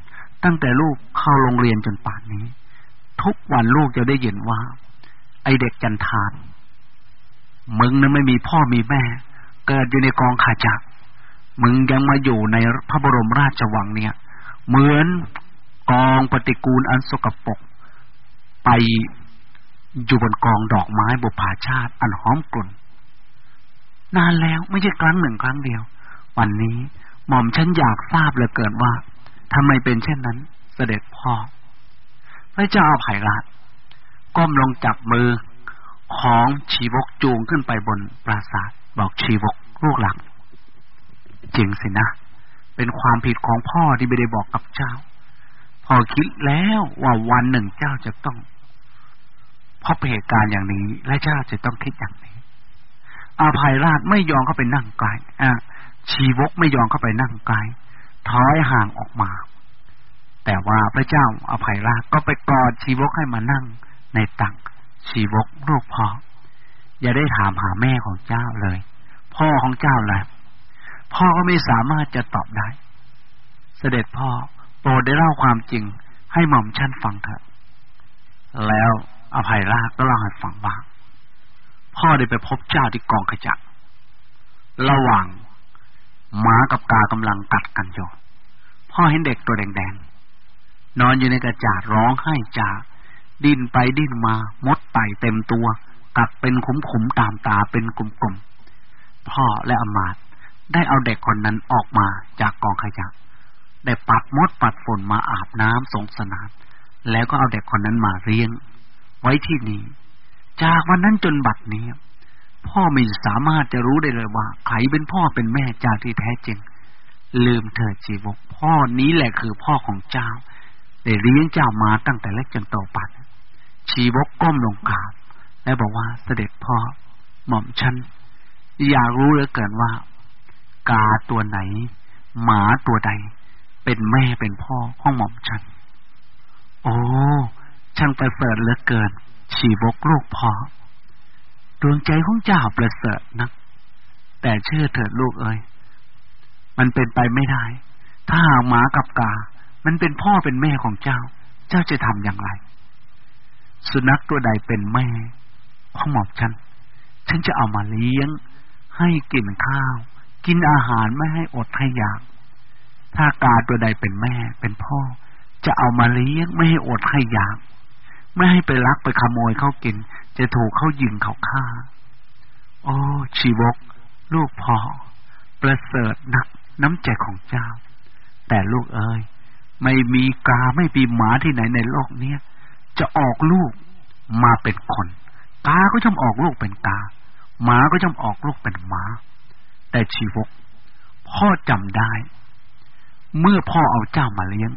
ตั้งแต่ลูกเข้าโรงเรียนจนป่านนี้ ทุกวันลูกจะได้ยินว่า ไอเด็กจันทานมึงนั้นไม่มีพ่อมีแม่ เกิดอยู่ในกองขาจักมึงยังมาอยู่ในพระบรมราชวังเนี่ย เหมือนกองปฏิกูลอันสกปรกไปอยู่บนกองดอกไม้บุพาชาติ อันหอมกลุ่น นานแล้วไม่ใช่ครั้งหนึ่งครั้งเดียว วันนี้หม่อมฉันอยากทราบเหลือเกินว่า ทำไมเป็นเช่นนั้น เสด็จพ่อ พระเจ้าไผ่ราชก้มลงจับมือของชีวกจูงขึ้นไปบนปราสาทบอกชีวกลูกหลักจริงสินะ เป็นความผิดของพ่อที่ไม่ได้บอกกับเจ้า พ่อคิดแล้วว่าวันหนึ่งเจ้าจะต้องพบเหตุการณ์อย่างนี้ และเจ้าจะต้องคิดอย่างนี้ อาภัยราชไม่ยอมเข้าไปนั่งไกลอะชีวกไม่ยอมเข้าไปนั่งไกล ถอยห่างออกมา แต่ว่าพระเจ้าอภัยราชก็ไปกอดชีวกให้มานั่งในตักชีวกลูกพ่อ อย่าได้ถามหาแม่ของเจ้าเลย พ่อของเจ้าแหละพ่อก็ไม่สามารถจะตอบได้ เสด็จพ่อโปรดได้เล่าความจริงให้หม่อมชั้นฟังเถอะ แล้วอภัยราชก็เล่าให้ฟังว่าพ่อได้ไปพบเจ้าที่กองขจักระหว่าง หมากับกากำลังกัดกันอยู่พ่อเห็นเด็กตัวแดงๆ นอนอยู่ในกระจาดร้องไห้จ่าดิ้นไปดิ้นมามดไต่เต็มตัว กัดเป็นขุมๆตามตาเป็นกลุ่มๆ พ่อและอมาตได้เอาเด็กคนนั้นออกมาจากกองขยะ ได้ปัดมดปัดฝนมาอาบน้ำสงสนาน แล้วก็เอาเด็กคนนั้นมาเลี้ยง ไว้ที่นี่ จากวันนั้นจนบัดนี้ พ่อไม่สามารถจะรู้ได้เลยว่าใครเป็นพ่อเป็นแม่เจ้าที่แท้จริง ลืมเถิดจีบกพ่อนี้แหละคือพ่อของเจ้าได้เลี้ยงเจ้ามาตั้งแต่เล็กจนโตปัดชีวกก้มลงกราบ และบอกว่าเสด็จพ่อหม่อมฉันอยากรู้เหลือเกินว่า กาตัวไหน หมาตัวใด เป็นแม่เป็นพ่อของหม่อมฉัน โอ้ช่างประเสริฐเหลือเกิน ชีวกลูกพ่อ ดวงใจของเจ้าประเสริฐนักแต่เชื่อเถิดลูกเอ้ยมันเป็นไปไม่ได้ ถ้าหากหมากับกา มันเป็นพ่อเป็นแม่ของเจ้า เจ้าจะทำอย่างไร สุนัขตัวใดเป็นแม่ของหมอบฉัน ฉันจะเอามาเลี้ยง ให้กินข้าว กินอาหารไม่ให้อดให้อยาก ถ้ากาตัวใดเป็นแม่ เป็นพ่อ จะเอามาเลี้ยงไม่ให้อดให้อยาก ไม่ให้ไปลักไปขโมยเขากิน จะถูกเขายิงเขาฆ่า โอ้ ชีวก ลูกพ่อประเสริฐนักน้ำใจของเจ้า แต่ลูกเอ้ยไม่มีกาไม่มีหมาที่ไหนในโลกเนี้ยจะออกลูกมาเป็นคน กาก็จะออกลูกเป็นกา หมาก็จะออกลูกเป็นหมา แต่ชีวก พ่อจำได้ เมื่อพ่อเอาเจ้ามาเลี้ยง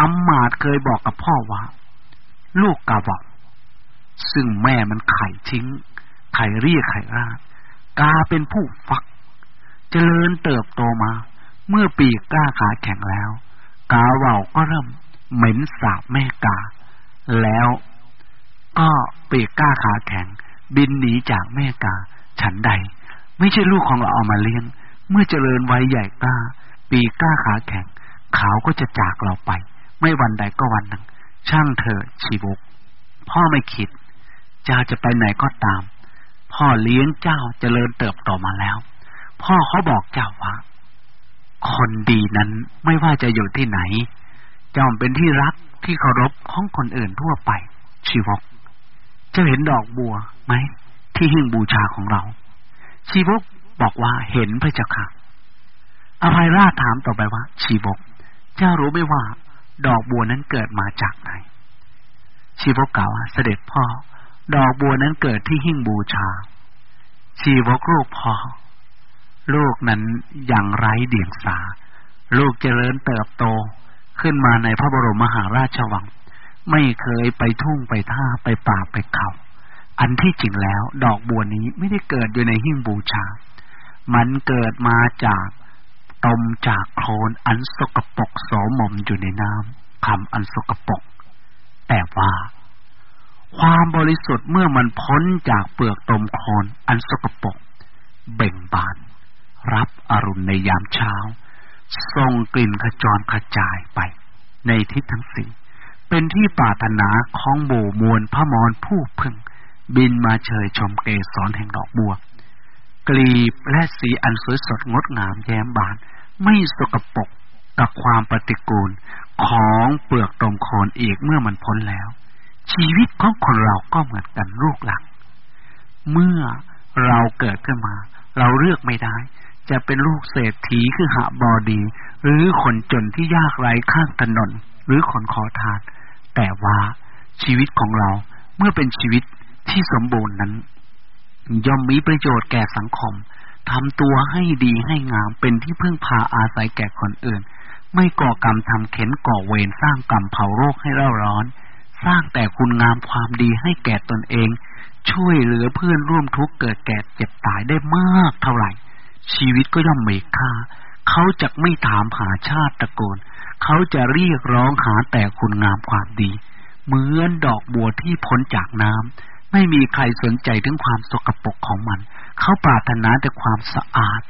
อมมาดเคยบอกกับพ่อว่า ลูกกาบอก ซึ่งแม่มันไข่ทิ้ง ไข่เรียกไข่ราดกาเป็นผู้ฟักจเจริญเติบโตมา เมื่อปีกก้าขาแข็งแล้ว กาเว่าก็เริ่มเหม็นสาบแม่กา แล้วก็ปีกก้าขาแข็ง บินหนีจากแม่กา ฉันใด ไม่ใช่ลูกของเราเอามาเลี้ยง เมื่อเจริญวัยใหญ่กล้า ปีกล้าขาแข็งเขาก็จะจากเราไป ไม่วันใดก็วันหนึ่ง ช่างเธอชีวกพ่อไม่คิด เจ้าจะไปไหนก็ตาม พ่อเลี้ยงเจ้าเจริญเติบโตมาแล้ว พ่อเขาบอกเจ้าว่า คนดีนั้นไม่ว่าจะอยู่ที่ไหนจอมเป็นที่รักที่เคารพของคนอื่นทั่วไป ชีวก จะเห็นดอกบัวไหม ที่หิ้งบูชาของเรา ชีวกบอกว่าเห็นพระเจ้าค่ะอภัยราชถามต่อไปว่า ชีวก เจ้ารู้ไหมว่า ดอกบัวนั้นเกิดมาจากไหน ชีวกกล่าวว่าเสด็จพ่อ ดอกบัวนั้นเกิดที่หิ้งบูชา ชีวกลูกพ่อลูกนั้นอย่างไร้เดียงสา ลูกเจริญเติบโตขึ้นมาในพระบรมมหาราชวัง ไม่เคยไปทุ่งไปท่าไปป่าไปเขาอันที่จริงแล้ว ดอกบัวนี้ไม่ได้เกิดอยู่ในหิ้งบูชา มันเกิดมาจากตมจากโคลนอันสกปรกโสมมอยู่ในน้ำคำอันสกปรกแต่ว่า ความบริสุทธิ์เมื่อมันพ้นจากเปลือกตมคลนอันสกปรกเบ่งบาน รับอรุณในยามเช้าส่งกลิ่นขจรกระจายไป ในทิศทั้งสี่เป็นที่ปรารถนาของโบมวลพระมรผู้พึ่งบินมาเชยชมเกสรแห่งดอกบัว กลีบและสีอันสวยสดงดงามแย้มบาน ไม่สกปรกกับความปฏิกูลของเปลือกตมโคนอีกเมื่อมันพ้นแล้ว ชีวิตของคนเราก็เหมือนกันลูกหลัง เมื่อเราเกิดขึ้นมา เราเลือกไม่ได้ จะเป็นลูกเศรษฐีคือหาบอดี หรือคนจนที่ยากไร้ข้างถนน หรือคนขอทาน แต่ว่าชีวิตของเราเมื่อเป็นชีวิตที่สมบูรณ์นั้น ย่อมมีประโยชน์แก่สังคมทำตัวให้ดีให้งามเป็นที่พึ่งพาอาศัยแก่คนอื่น ไม่ก่อกรรมทำเข็นก่อเวรสร้างกรรมเผาโรคให้เร่าร้อน สร้างแต่คุณงามความดีให้แก่ตนเอง ช่วยเหลือเพื่อนร่วมทุกข์เกิดแก่เจ็บตายได้มากเท่าไหร่ ชีวิตก็ย่อมมีค่า เขาจะไม่ถามหาชาติตระกูลเขาจะเรียกร้องหาแต่คุณงามความดี เหมือนดอกบัวที่พ้นจากน้ำไม่มีใครสนใจถึงความสกปรกของมัน เขาปรารถนาแต่ความสะอาด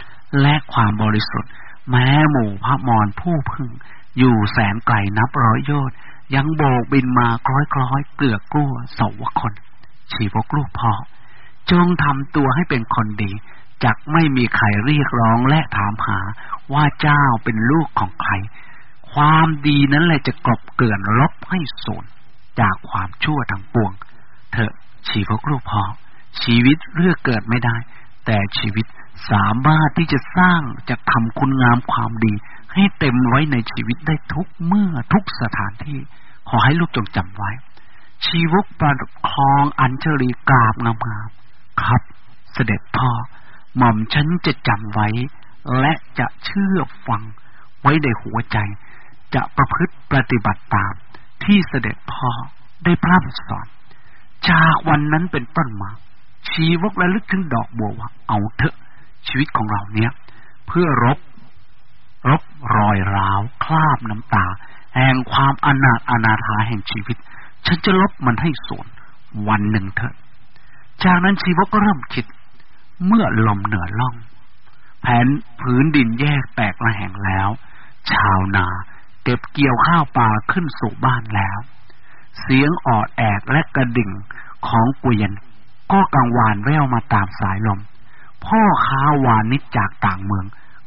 และความบริสุทธิ์ แม้หมู่พระมรผู้พึ่ง อยู่แสนไกลนับร้อยโยชน์ ยังโบกบินมาคล้อยคล้อยเกลือกกลัวสวคน ชีวกลูกพ่อ จงทำตัวให้เป็นคนดีจักไม่มีใครเรียกร้องและถามหาว่าเจ้าเป็นลูกของใคร ความดีนั้นแหละจะกลบเกลื่อนลบให้สูญจากความชั่วทั้งปวง เถอะชีวกลูกพ่อ ชีวิตเลือกเกิดไม่ได้ แต่ชีวิตสามารถที่จะสร้างจะทำคุณงามความดี ให้เต็มไว้ในชีวิตได้ทุกเมื่อทุกสถานที่ ขอให้ลูกจงจำไว้ ชีวกประคองอัญเชลีกราบงามๆครับ เสด็จพ่อ หม่อมฉันจะจำไว้ และจะเชื่อฟังไว้ในหัวใจ จะประพฤติปฏิบัติตาม ที่เสด็จพ่อได้พร่ำสอน จากวันนั้นเป็นต้นมาชีวกระลึกถึงดอกบัวว่าเอาเถอะชีวิตของเราเนี้ยเพื่อรบ รบรอยร้าวคราบน้ำตา แห่งความอนาถอนาถาแห่งชีวิต ฉันจะลบมันให้สูญวันหนึ่งเถอะ จากนั้นชีวกก็เริ่มคิด เมื่อลมเหนือล่อง แผ่นผืนดินแยกแตกระแห่งแล้ว ชาวนาเก็บเกี่ยวข้าวปลาขึ้นสู่บ้านแล้ว เสียงออดแอดและกระดิ่งของกวียนก็กังวานแววมาตามสายลม พ่อค้าวานิจจากต่างเมือง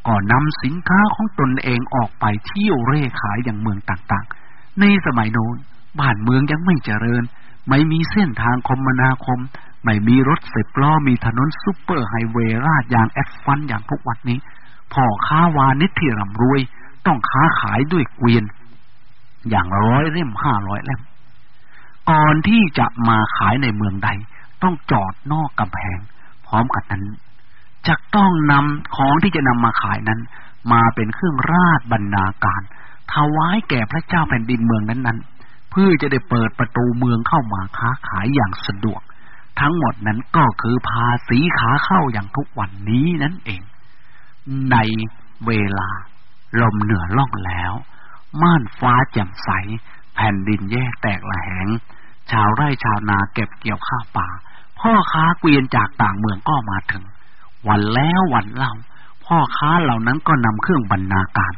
ก็นำสินค้าของตนเองออกไปเที่ยวเร่ขายอย่างเมืองต่างๆ ในสมัยโน้นบ้านเมืองยังไม่เจริญ ไม่มีเส้นทางคมนาคม ไม่มีรถสิบล้อมีถนนซุปเปอร์ไฮเวย์ราดยางแอสฟันอย่างทุกวันนี้พ่อค้าวานิชที่ร่ำรวย ต้องค้าขายด้วยเกวียน อย่างร้อยเล่มห้าร้อยเล่มก่อนที่จะมาขายในเมืองใด ต้องจอดนอกกำแพง พร้อมกันนั้น จะต้องนำของที่จะนำมาขายนั้น มาเป็นเครื่องราชบรรณาการถวายแก่พระเจ้าแผ่นดินเมืองนั้นๆ เพื่อจะได้เปิดประตูเมืองเข้ามาค้าขายอย่างสะดวก ทั้งหมดนั้นก็คือภาษีขาเข้าอย่างทุกวันนี้นั่นเอง ในเวลาลมเหนือล่องแล้ว ม่านฟ้าแจ่มใส แผ่นดินแยกแตกละแหง ชาวไร่ชาวนาเก็บเกี่ยวข้าวป่า พ่อค้าเกวียนจากต่างเมืองก็มาถึง วันแล้ววันเล่า พ่อค้าเหล่านั้นก็นำเครื่องบรรณาการ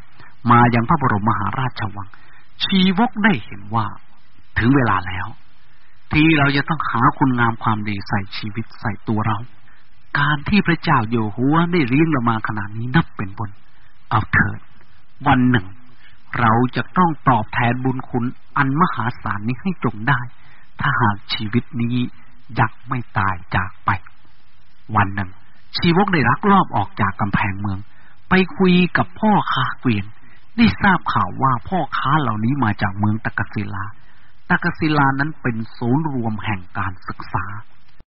มายังพระบรมมหาราชวัง ชีวกได้เห็นว่า ถึงเวลาแล้ว ที่เราจะต้องหาคุณงามความดีใส่ชีวิตใส่ตัวเรา การที่พระเจ้าโยหัวได้เลี้ยงเรามาขนาดนี้นับเป็นบุญเอาเถิด วันหนึ่ง เราจะต้องตอบแทนบุญคุณอันมหาศาลนี้ให้จงได้ ถ้าหากชีวิตนี้ยักไม่ตายจากไป วันหนึ่ง ชีวกได้รักรอบออกจากกำแพงเมือง ไปคุยกับพ่อค้าเกวียน ได้ทราบข่าวว่าพ่อค้าเหล่านี้มาจากเมืองตะกศิลาตะกศิลานั้นเป็นศูนย์รวมแห่งการศึกษา